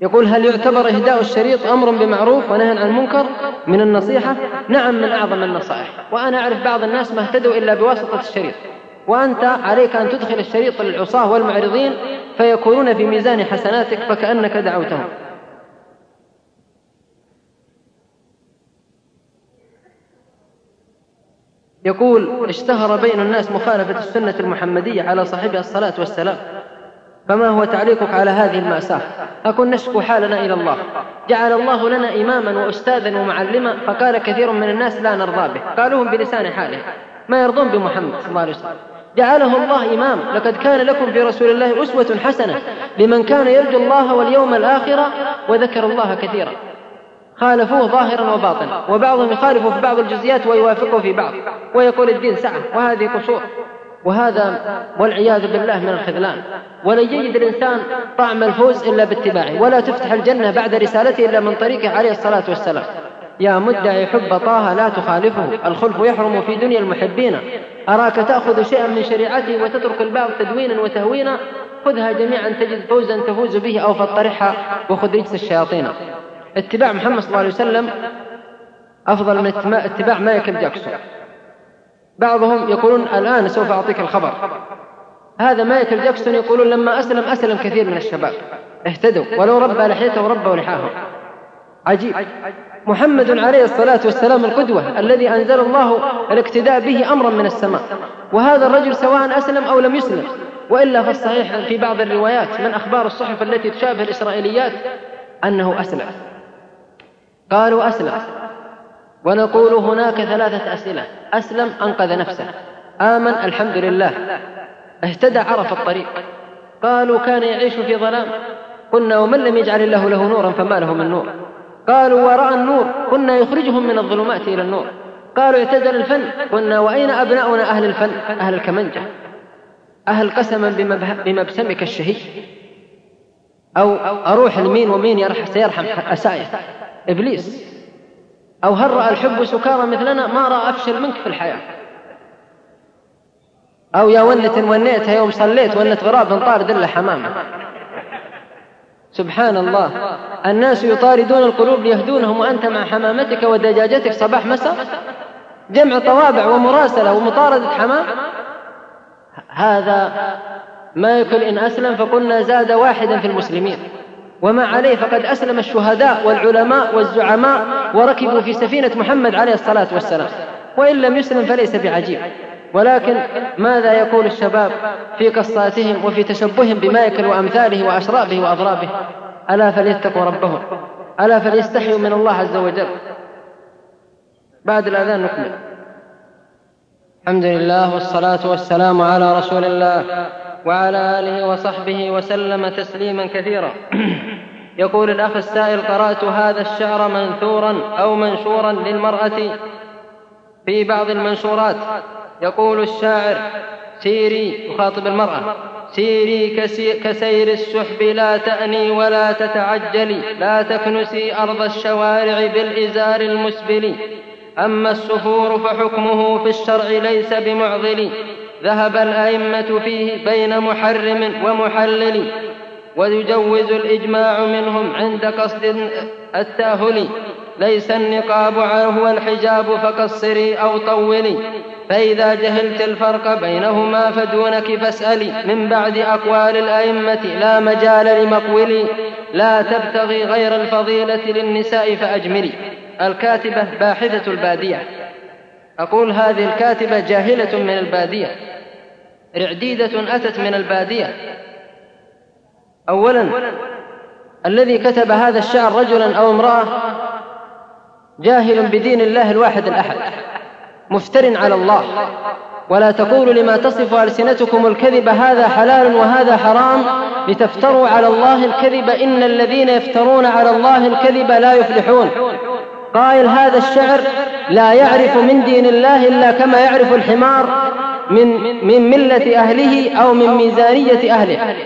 [SPEAKER 2] يقول هل يعتبر إهداء الشريط أمر بمعروف ونهى عن المنكر من النصيحة نعم من أعظم النصائح وأنا أعرف بعض الناس ما اهتدوا إلا بواسطة الشريط وأنت عليك أن تدخل الشريط للعصاة والمعرضين فيكونون في ميزان حسناتك فكأنك دعوتهم يقول اشتهر بين الناس مخالفة السنة المحمدية على صاحبها الصلاة والسلام فما هو تعليقك على هذه المأساة أكن نشكو حالنا إلى الله جعل الله لنا إماما وأستاذا ومعلما فقال كثير من الناس لا نرضى به قالوهم بلسان حاله ما يرضون بمحمد صلى الله عليه وسلم جعله الله إمام لقد كان لكم في رسول الله أسوة حسنة لمن كان يرجو الله واليوم الآخرة وذكر الله كثيرا خالفوه ظاهرا وباطنا وبعضهم يخالفه في بعض الجزئيات ويوافقه في بعض ويقول الدين سعة وهذه قصور وهذا والعياذ بالله من الخذلان ولن يجد الإنسان طعم الفوز إلا باتباعه ولا تفتح الجنة بعد رسالته إلا من طريقه عليه الصلاة والسلام يا مدعي حب طه لا تخالفه الخلف يحرم في دنيا المحبين أراك تأخذ شيئا من شريعته وتترك الباب تدوينا وتهوينا خذها جميعا تجد فوزا تفوز به أو فاطرحها وخذ رجس الشياطين اتباع محمد صلى الله عليه وسلم أفضل من اتباع مايكل جاكسون بعضهم يقولون الآن سوف أعطيك الخبر هذا مايكل جاكسون يقولون لما أسلم أسلم كثير من الشباب اهتدوا ولو ربى لحيته وربوا لحاهم عجيب محمد عليه الصلاة والسلام القدوة الذي أنزل الله الاقتداء به أمرا من السماء وهذا الرجل سواء أسلم أو لم يسلم وإلا فالصحيح في بعض الروايات من أخبار الصحف التي تشابه الإسرائيليات أنه أسلم قالوا أسلم ونقول هناك ثلاثة أسئلة أسلم أنقذ نفسه آمن الحمد لله اهتدى عرف الطريق قالوا كان يعيش في ظلام قلنا ومن لم يجعل الله له نورا فما له من نور قالوا وراء النور قلنا يخرجهم من الظلمات إلى النور قالوا اعتزل الفن قلنا وأين أبناؤنا أهل الفن أهل الكمنجة أهل قسما بمبسمك الشهي أو أروح لمين ومين يرح سيرحم أسايا إبليس أو هل رأى الحب سكارى مثلنا ما رأى أفشل منك في الحياة أو يا ونة ونيتها يوم صليت ونة غراب طارد إلا حمامة سبحان الله الناس يطاردون القلوب ليهدونهم وأنت مع حمامتك ودجاجتك صباح مساء جمع طوابع ومراسلة ومطاردة حمام هذا ما يكل إن أسلم فقلنا زاد واحدا في المسلمين وما عليه فقد أسلم الشهداء والعلماء والزعماء وركبوا في سفينة محمد عليه الصلاة والسلام وإن لم يسلم فليس بعجيب ولكن ماذا يقول الشباب في قصاتهم وفي تشبههم بمايكل وأمثاله وأشرابه وأضرابه ألا فليتقوا ربهم ألا فليستحيوا من الله عز وجل بعد الأذان نكمل الحمد لله والصلاة والسلام على رسول الله وعلى آله وصحبه وسلم تسليما كثيرا يقول الأخ السائل قرأت هذا الشعر منثورا أو منشورا للمرأة في بعض المنشورات يقول الشاعر سيري يخاطب المرأة سيري كسير السحب لا تأني ولا تتعجلي لا تكنسي أرض الشوارع بالإزار المسبل أما السفور فحكمه في الشرع ليس بمعضل ذهب الأئمة فيه بين محرم ومحلل ويجوز الإجماع منهم عند قصد التأهل ليس النقاب هو الحجاب فقصري أو طولي فإذا جهلت الفرق بينهما فدونك فاسألي من بعد أقوال الأئمة لا مجال لمقولي لا تبتغي غير الفضيلة للنساء فأجملي الكاتبة باحثة البادية أقول هذه الكاتبة جاهلة من البادية رعديدة أتت من البادية أولا الذي كتب هذا الشعر رجلا أو امرأة جاهل بدين الله الواحد الأحد مفتر على الله ولا تقول لما تصف ألسنتكم الكذب هذا حلال وهذا حرام لتفتروا على الله الكذب إن الذين يفترون على الله الكذب لا يفلحون قائل هذا الشعر لا يعرف من دين الله إلا كما يعرف الحمار من, من ملة أهله أو من ميزانية أهله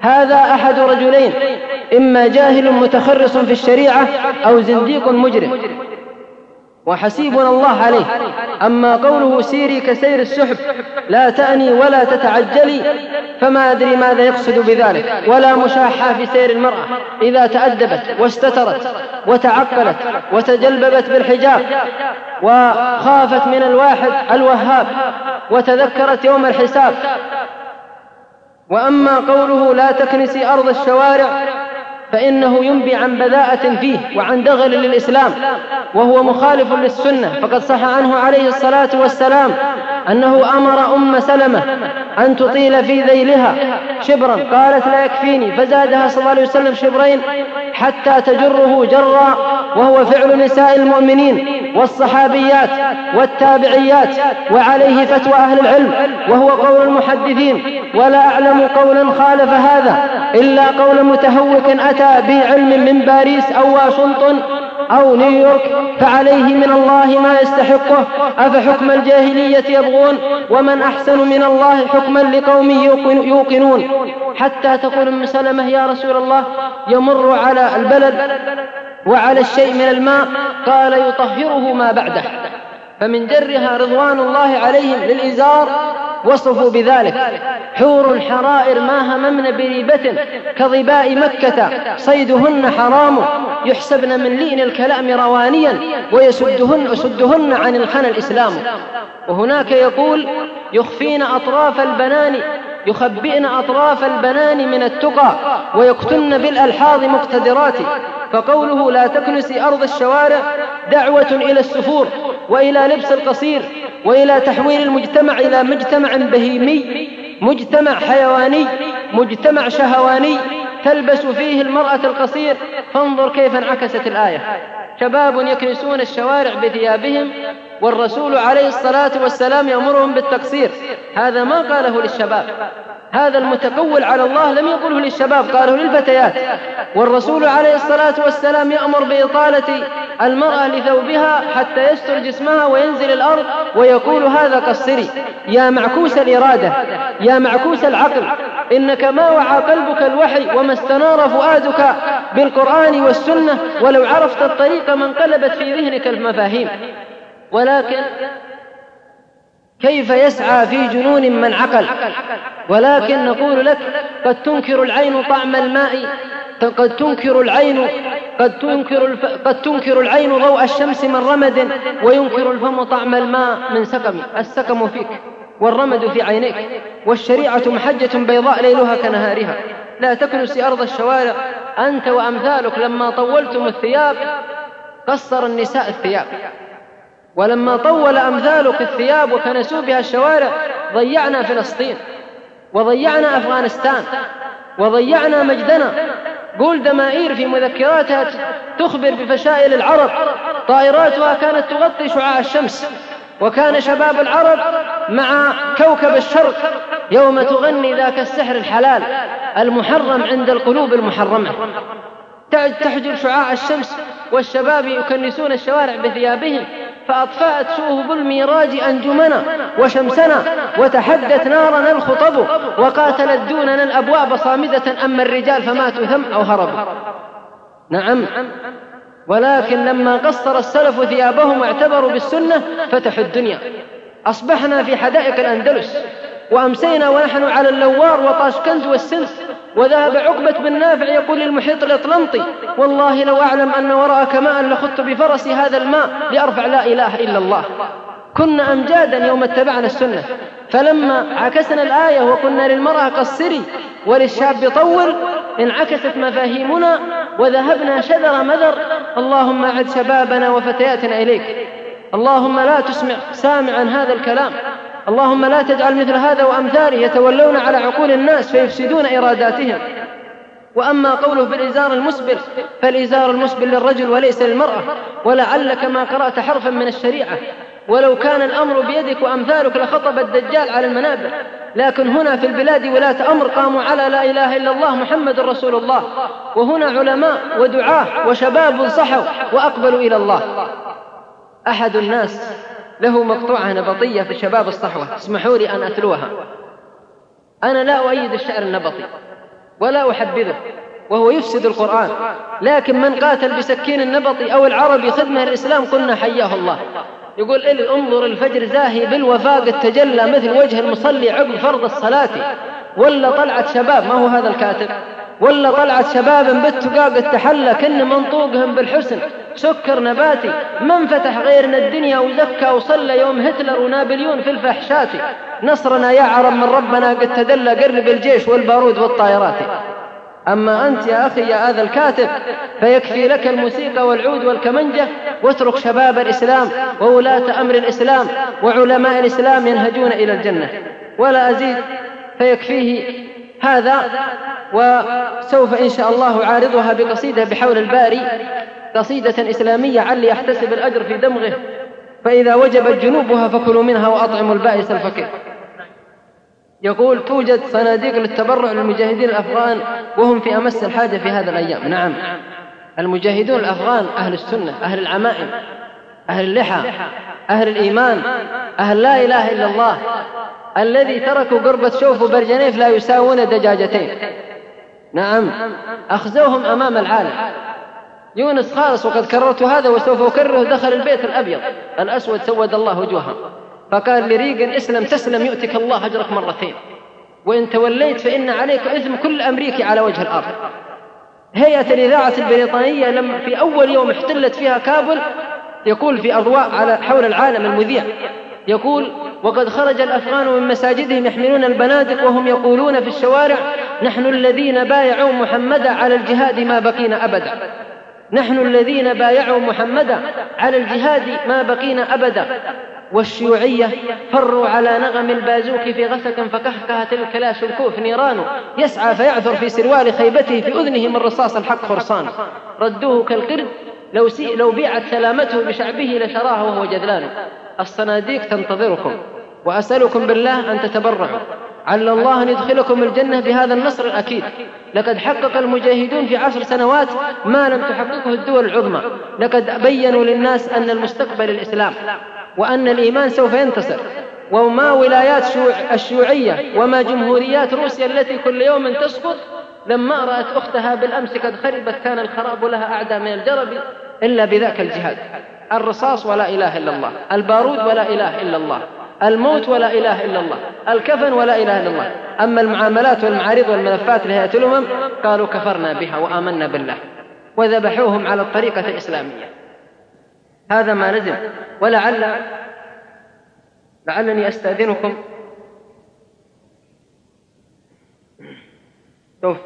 [SPEAKER 2] هذا أحد رجلين إما جاهل متخرص في الشريعة أو زنديق مجرم وحسيبنا الله عليه أما قوله سيري كسير السحب لا تأني ولا تتعجلي فما أدري ماذا يقصد بذلك ولا مشاحة في سير المرأة إذا تأدبت واستترت وتعقلت وتجلببت بالحجاب وخافت من الواحد الوهاب وتذكرت يوم الحساب وأما قوله لا تكنسي أرض الشوارع فإنه ينبي عن بذاءة فيه وعن دغل للإسلام وهو مخالف للسنة فقد صح عنه عليه الصلاة والسلام أنه أمر أم سلمة أن تطيل في ذيلها شبرا قالت لا يكفيني فزادها صلى الله عليه وسلم شبرين حتى تجره جرا وهو فعل نساء المؤمنين والصحابيات والتابعيات وعليه فتوى أهل العلم وهو قول المحدثين ولا أعلم قولا خالف هذا إلا قول متهوك أتى أتى بعلم من باريس أو واشنطن أو نيويورك فعليه من الله ما يستحقه أفحكم الجاهلية يبغون ومن أحسن من الله حكما لقوم يوقنون حتى تقول أم سلمة يا رسول الله يمر على البلد وعلى الشيء من الماء قال يطهره ما بعده فمن جرها رضوان الله عليهم للإزار وصفوا بذلك حور حرائر ما هممن بريبة كظباء مكة صيدهن حرام يحسبن من لئن الكلام روانيا ويسدهن أسدهن عن الخنا الإسلام وهناك يقول يخفين أطراف البنان يخبئن أطراف البنان من التقى ويقتن بالألحاظ مقتدرات فقوله لا تكنسي أرض الشوارع دعوة إلى السفور وإلى لبس القصير وإلى تحويل المجتمع إلى مجتمع بهيمي مجتمع حيواني مجتمع شهواني تلبس فيه المرأة القصير فانظر كيف انعكست الآية شباب يكنسون الشوارع بثيابهم والرسول عليه الصلاة والسلام يأمرهم بالتقصير هذا ما قاله للشباب هذا المتقول على الله لم يقله للشباب قاله للفتيات والرسول عليه الصلاة والسلام يأمر بإطالة المرأة لثوبها حتى يستر جسمها وينزل الأرض ويقول هذا قصري يا معكوس الإرادة يا معكوس العقل إنك ما وعى قلبك الوحي وما استنار فؤادك بالقرآن والسنة ولو عرفت الطريق ما انقلبت في ذهنك المفاهيم ولكن كيف يسعى في جنون من عقل ولكن نقول لك قد تنكر العين طعم الماء قد تنكر العين قد تنكر الف... قد تنكر العين ضوء الشمس من رمد وينكر الفم طعم الماء من سقم السقم فيك والرمد في عينيك والشريعة محجة بيضاء ليلها كنهارها لا تكنس أرض الشوارع أنت وأمثالك لما طولتم الثياب قصر النساء الثياب ولما طول أمثالك الثياب وكنسوا بها الشوارع ضيعنا فلسطين وضيعنا أفغانستان وضيعنا مجدنا قول دمائير في مذكراتها تخبر بفشائل العرب طائراتها كانت تغطي شعاع الشمس وكان شباب العرب مع كوكب الشرق يوم تغني ذاك السحر الحلال المحرم عند القلوب المحرمة تحجر شعاع الشمس والشباب يكنسون الشوارع بثيابهم فأطفأت سوء بالميراج أنجمنا وشمسنا وتحدت نارنا الخطب وقاتلت دوننا الأبواب صامدة أما الرجال فماتوا ثم أو هربوا نعم ولكن لما قصر السلف ثيابهم واعتبروا بالسنة فتحوا الدنيا أصبحنا في حدائق الأندلس وأمسينا ونحن على اللوار وطاشكند والسنس وذهب عقبة بن نافع يقول للمحيط الإطلنطي والله لو أعلم أن وراءك ماء لخدت بفرسي هذا الماء لأرفع لا إله إلا الله كنا أمجادا يوم اتبعنا السنة فلما عكسنا الآية وقلنا للمرأة قصري وللشاب طول انعكست مفاهيمنا وذهبنا شذر مذر اللهم أعد شبابنا وفتياتنا إليك اللهم لا تسمع سامعا هذا الكلام اللهم لا تجعل مثل هذا وأمثاله يتولون على عقول الناس فيفسدون إراداتهم وأما قوله بالإزار المسبل فالإزار المسبل للرجل وليس للمرأة ولعلك ما قرأت حرفا من الشريعة ولو كان الأمر بيدك وأمثالك لخطب الدجال على المنابر لكن هنا في البلاد ولاة أمر قاموا على لا إله إلا الله محمد رسول الله وهنا علماء ودعاة وشباب صحوا وأقبلوا إلى الله أحد الناس له مقطوعة نبطية في شباب الصحوة اسمحوا لي أن أتلوها أنا لا أؤيد الشعر النبطي ولا أحبذه وهو يفسد القرآن لكن من قاتل بسكين النبطي أو العربي خدمة الإسلام قلنا حياه الله يقول إلي انظر الفجر زاهي بالوفاق التجلى مثل وجه المصلي عقب فرض الصلاة ولا طلعت شباب ما هو هذا الكاتب ولا طلعت شباب بالتقاق التحلى كن منطوقهم بالحسن سكر نباتي من فتح غيرنا الدنيا وزكى وصلى يوم هتلر ونابليون في الفحشات نصرنا يا عرب من ربنا قد تدلى قرب الجيش والبارود والطائرات أما أنت يا أخي يا هذا الكاتب فيكفي لك الموسيقى والعود والكمنجة واترك شباب الإسلام وولاة أمر الإسلام وعلماء الإسلام ينهجون إلى الجنة ولا أزيد فيكفيه هذا وسوف إن شاء الله أعارضها بقصيدة بحول الباري قصيدة إسلامية علي أحتسب الأجر في دمغه فإذا وجبت جنوبها فكلوا منها وأطعموا البائس الفقير يقول توجد صناديق للتبرع للمجاهدين الأفغان وهم في أمس الحاجة في هذه الأيام نعم المجاهدون الأفغان أهل السنة أهل العمائم أهل اللحى أهل الإيمان أهل لا إله إلا الله الذي تركوا قربة شوف وبرجنيف لا يساوون دجاجتين
[SPEAKER 3] نعم أخزوهم أمام العالم
[SPEAKER 2] يونس خالص وقد كررت هذا وسوف أكرره دخل البيت الأبيض الأسود سود الله وجوههم فقال لريغن اسلم تسلم يؤتك الله أجرك مرتين وإن توليت فإن عليك إثم كل أمريكي على وجه الأرض هيئة الإذاعة البريطانية لم في أول يوم احتلت فيها كابل يقول في أضواء على حول العالم المذيع يقول وقد خرج الأفغان من مساجدهم يحملون البنادق وهم يقولون في الشوارع نحن الذين بايعوا محمدا على الجهاد ما بقينا أبدا نحن الذين بايعوا محمدا على الجهاد ما بقينا أبدا والشيوعية فروا على نغم البازوك في غسك فكهكهت الكلاش الكوف نيران يسعى فيعثر في سروال خيبته في أذنه من رصاص الحق خرصان ردوه كالقرد لو, سي لو بيعت سلامته بشعبه لشراه وهو جذلان الصناديق تنتظركم وأسألكم بالله أن تتبرعوا عل الله أن يدخلكم الجنة بهذا النصر الأكيد لقد حقق المجاهدون في عشر سنوات ما لم تحققه الدول العظمى لقد بينوا للناس أن المستقبل الإسلام وأن الإيمان سوف ينتصر وما ولايات الشيوعية وما جمهوريات روسيا التي كل يوم تسقط لما رأت أختها بالأمس قد خربت كان الخراب لها أعدى من الجرب إلا بذاك الجهاد الرصاص ولا إله إلا الله البارود ولا إله إلا الله الموت ولا إله إلا الله الكفن ولا إله إلا الله أما المعاملات والمعارض والملفات لهيئة الأمم قالوا كفرنا بها وآمنا بالله
[SPEAKER 1] وذبحوهم على الطريقة الإسلامية
[SPEAKER 2] هذا ما ندم ولعل لعلني أستأذنكم شوف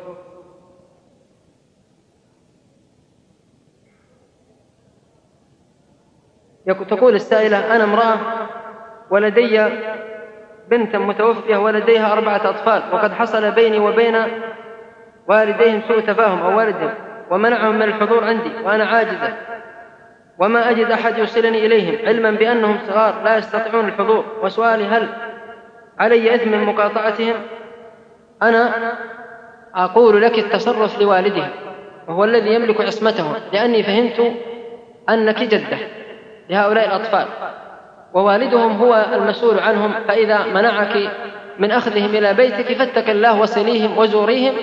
[SPEAKER 2] تقول السائلة أنا امرأة ولدي بنت متوفية ولديها أربعة أطفال وقد حصل بيني وبين والديهم سوء تفاهم أو والدهم ومنعهم من الحضور عندي وأنا عاجزة وما أجد أحد يوصلني إليهم علما بأنهم صغار لا يستطيعون الحضور وسؤالي هل علي إثم من مقاطعتهم أنا أقول لك التصرف لوالدهم وهو الذي يملك عصمتهم لأني فهمت أنك جدة لهؤلاء الأطفال ووالدهم هو المسؤول عنهم فإذا منعك من أخذهم إلى بيتك فاتك الله وصليهم وزوريهم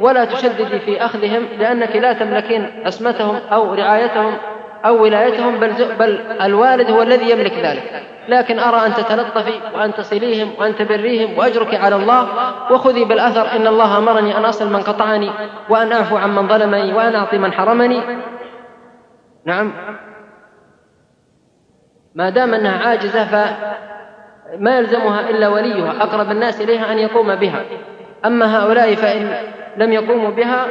[SPEAKER 2] ولا تشددي في أخذهم لأنك لا تملكين عصمتهم أو رعايتهم أو ولايتهم بل, بل الوالد هو الذي يملك ذلك لكن أرى أن تتلطفي وأن تصليهم وأن تبريهم وأجرك على الله وخذي بالأثر إن الله أمرني أن أصل من قطعني وأن أعفو عن من ظلمني وأن أعطي من حرمني نعم ما دام أنها عاجزة
[SPEAKER 3] فما يلزمها إلا وليها أقرب الناس إليها أن يقوم
[SPEAKER 2] بها أما هؤلاء فإن لم يقوموا بها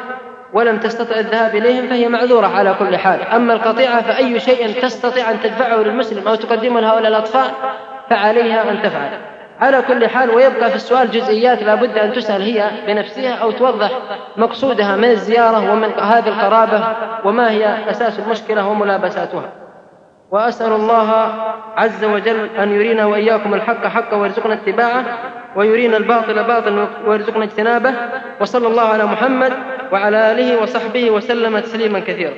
[SPEAKER 2] ولم تستطع الذهاب إليهم فهي معذورة على كل حال أما القطيعة فأي شيء تستطيع أن تدفعه للمسلم أو تقدمه لهؤلاء الأطفال فعليها أن تفعل على كل حال ويبقى في السؤال جزئيات لابد أن تسأل هي بنفسها أو توضح مقصودها من الزيارة ومن هذه القرابة وما هي أساس المشكلة وملابساتها وأسأل الله عز وجل أن يرينا وإياكم الحق حقا ويرزقنا اتباعه ويرينا الباطل باطلا ويرزقنا اجتنابه وصلى الله على محمد وعلى آله وصحبه وسلم تسليما كثيرا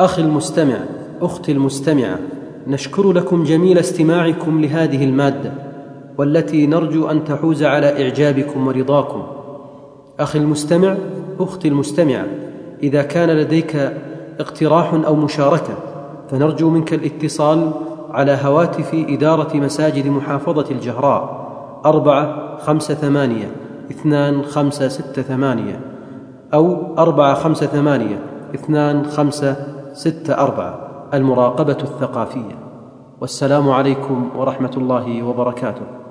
[SPEAKER 1] أخي المستمع أختي المستمعة نشكر لكم جميل استماعكم لهذه المادة والتي نرجو أن تحوز على إعجابكم ورضاكم أخي المستمع أختي المستمعة إذا كان لديك اقتراح أو مشاركة فنرجو منك الاتصال على هواتف إدارة مساجد محافظة الجهراء أربعة خمسة ثمانية اثنان خمسة ستة ثمانية أو أربعة خمسة ثمانية اثنان خمسة ستة أربعة المراقبة الثقافية والسلام عليكم ورحمة الله وبركاته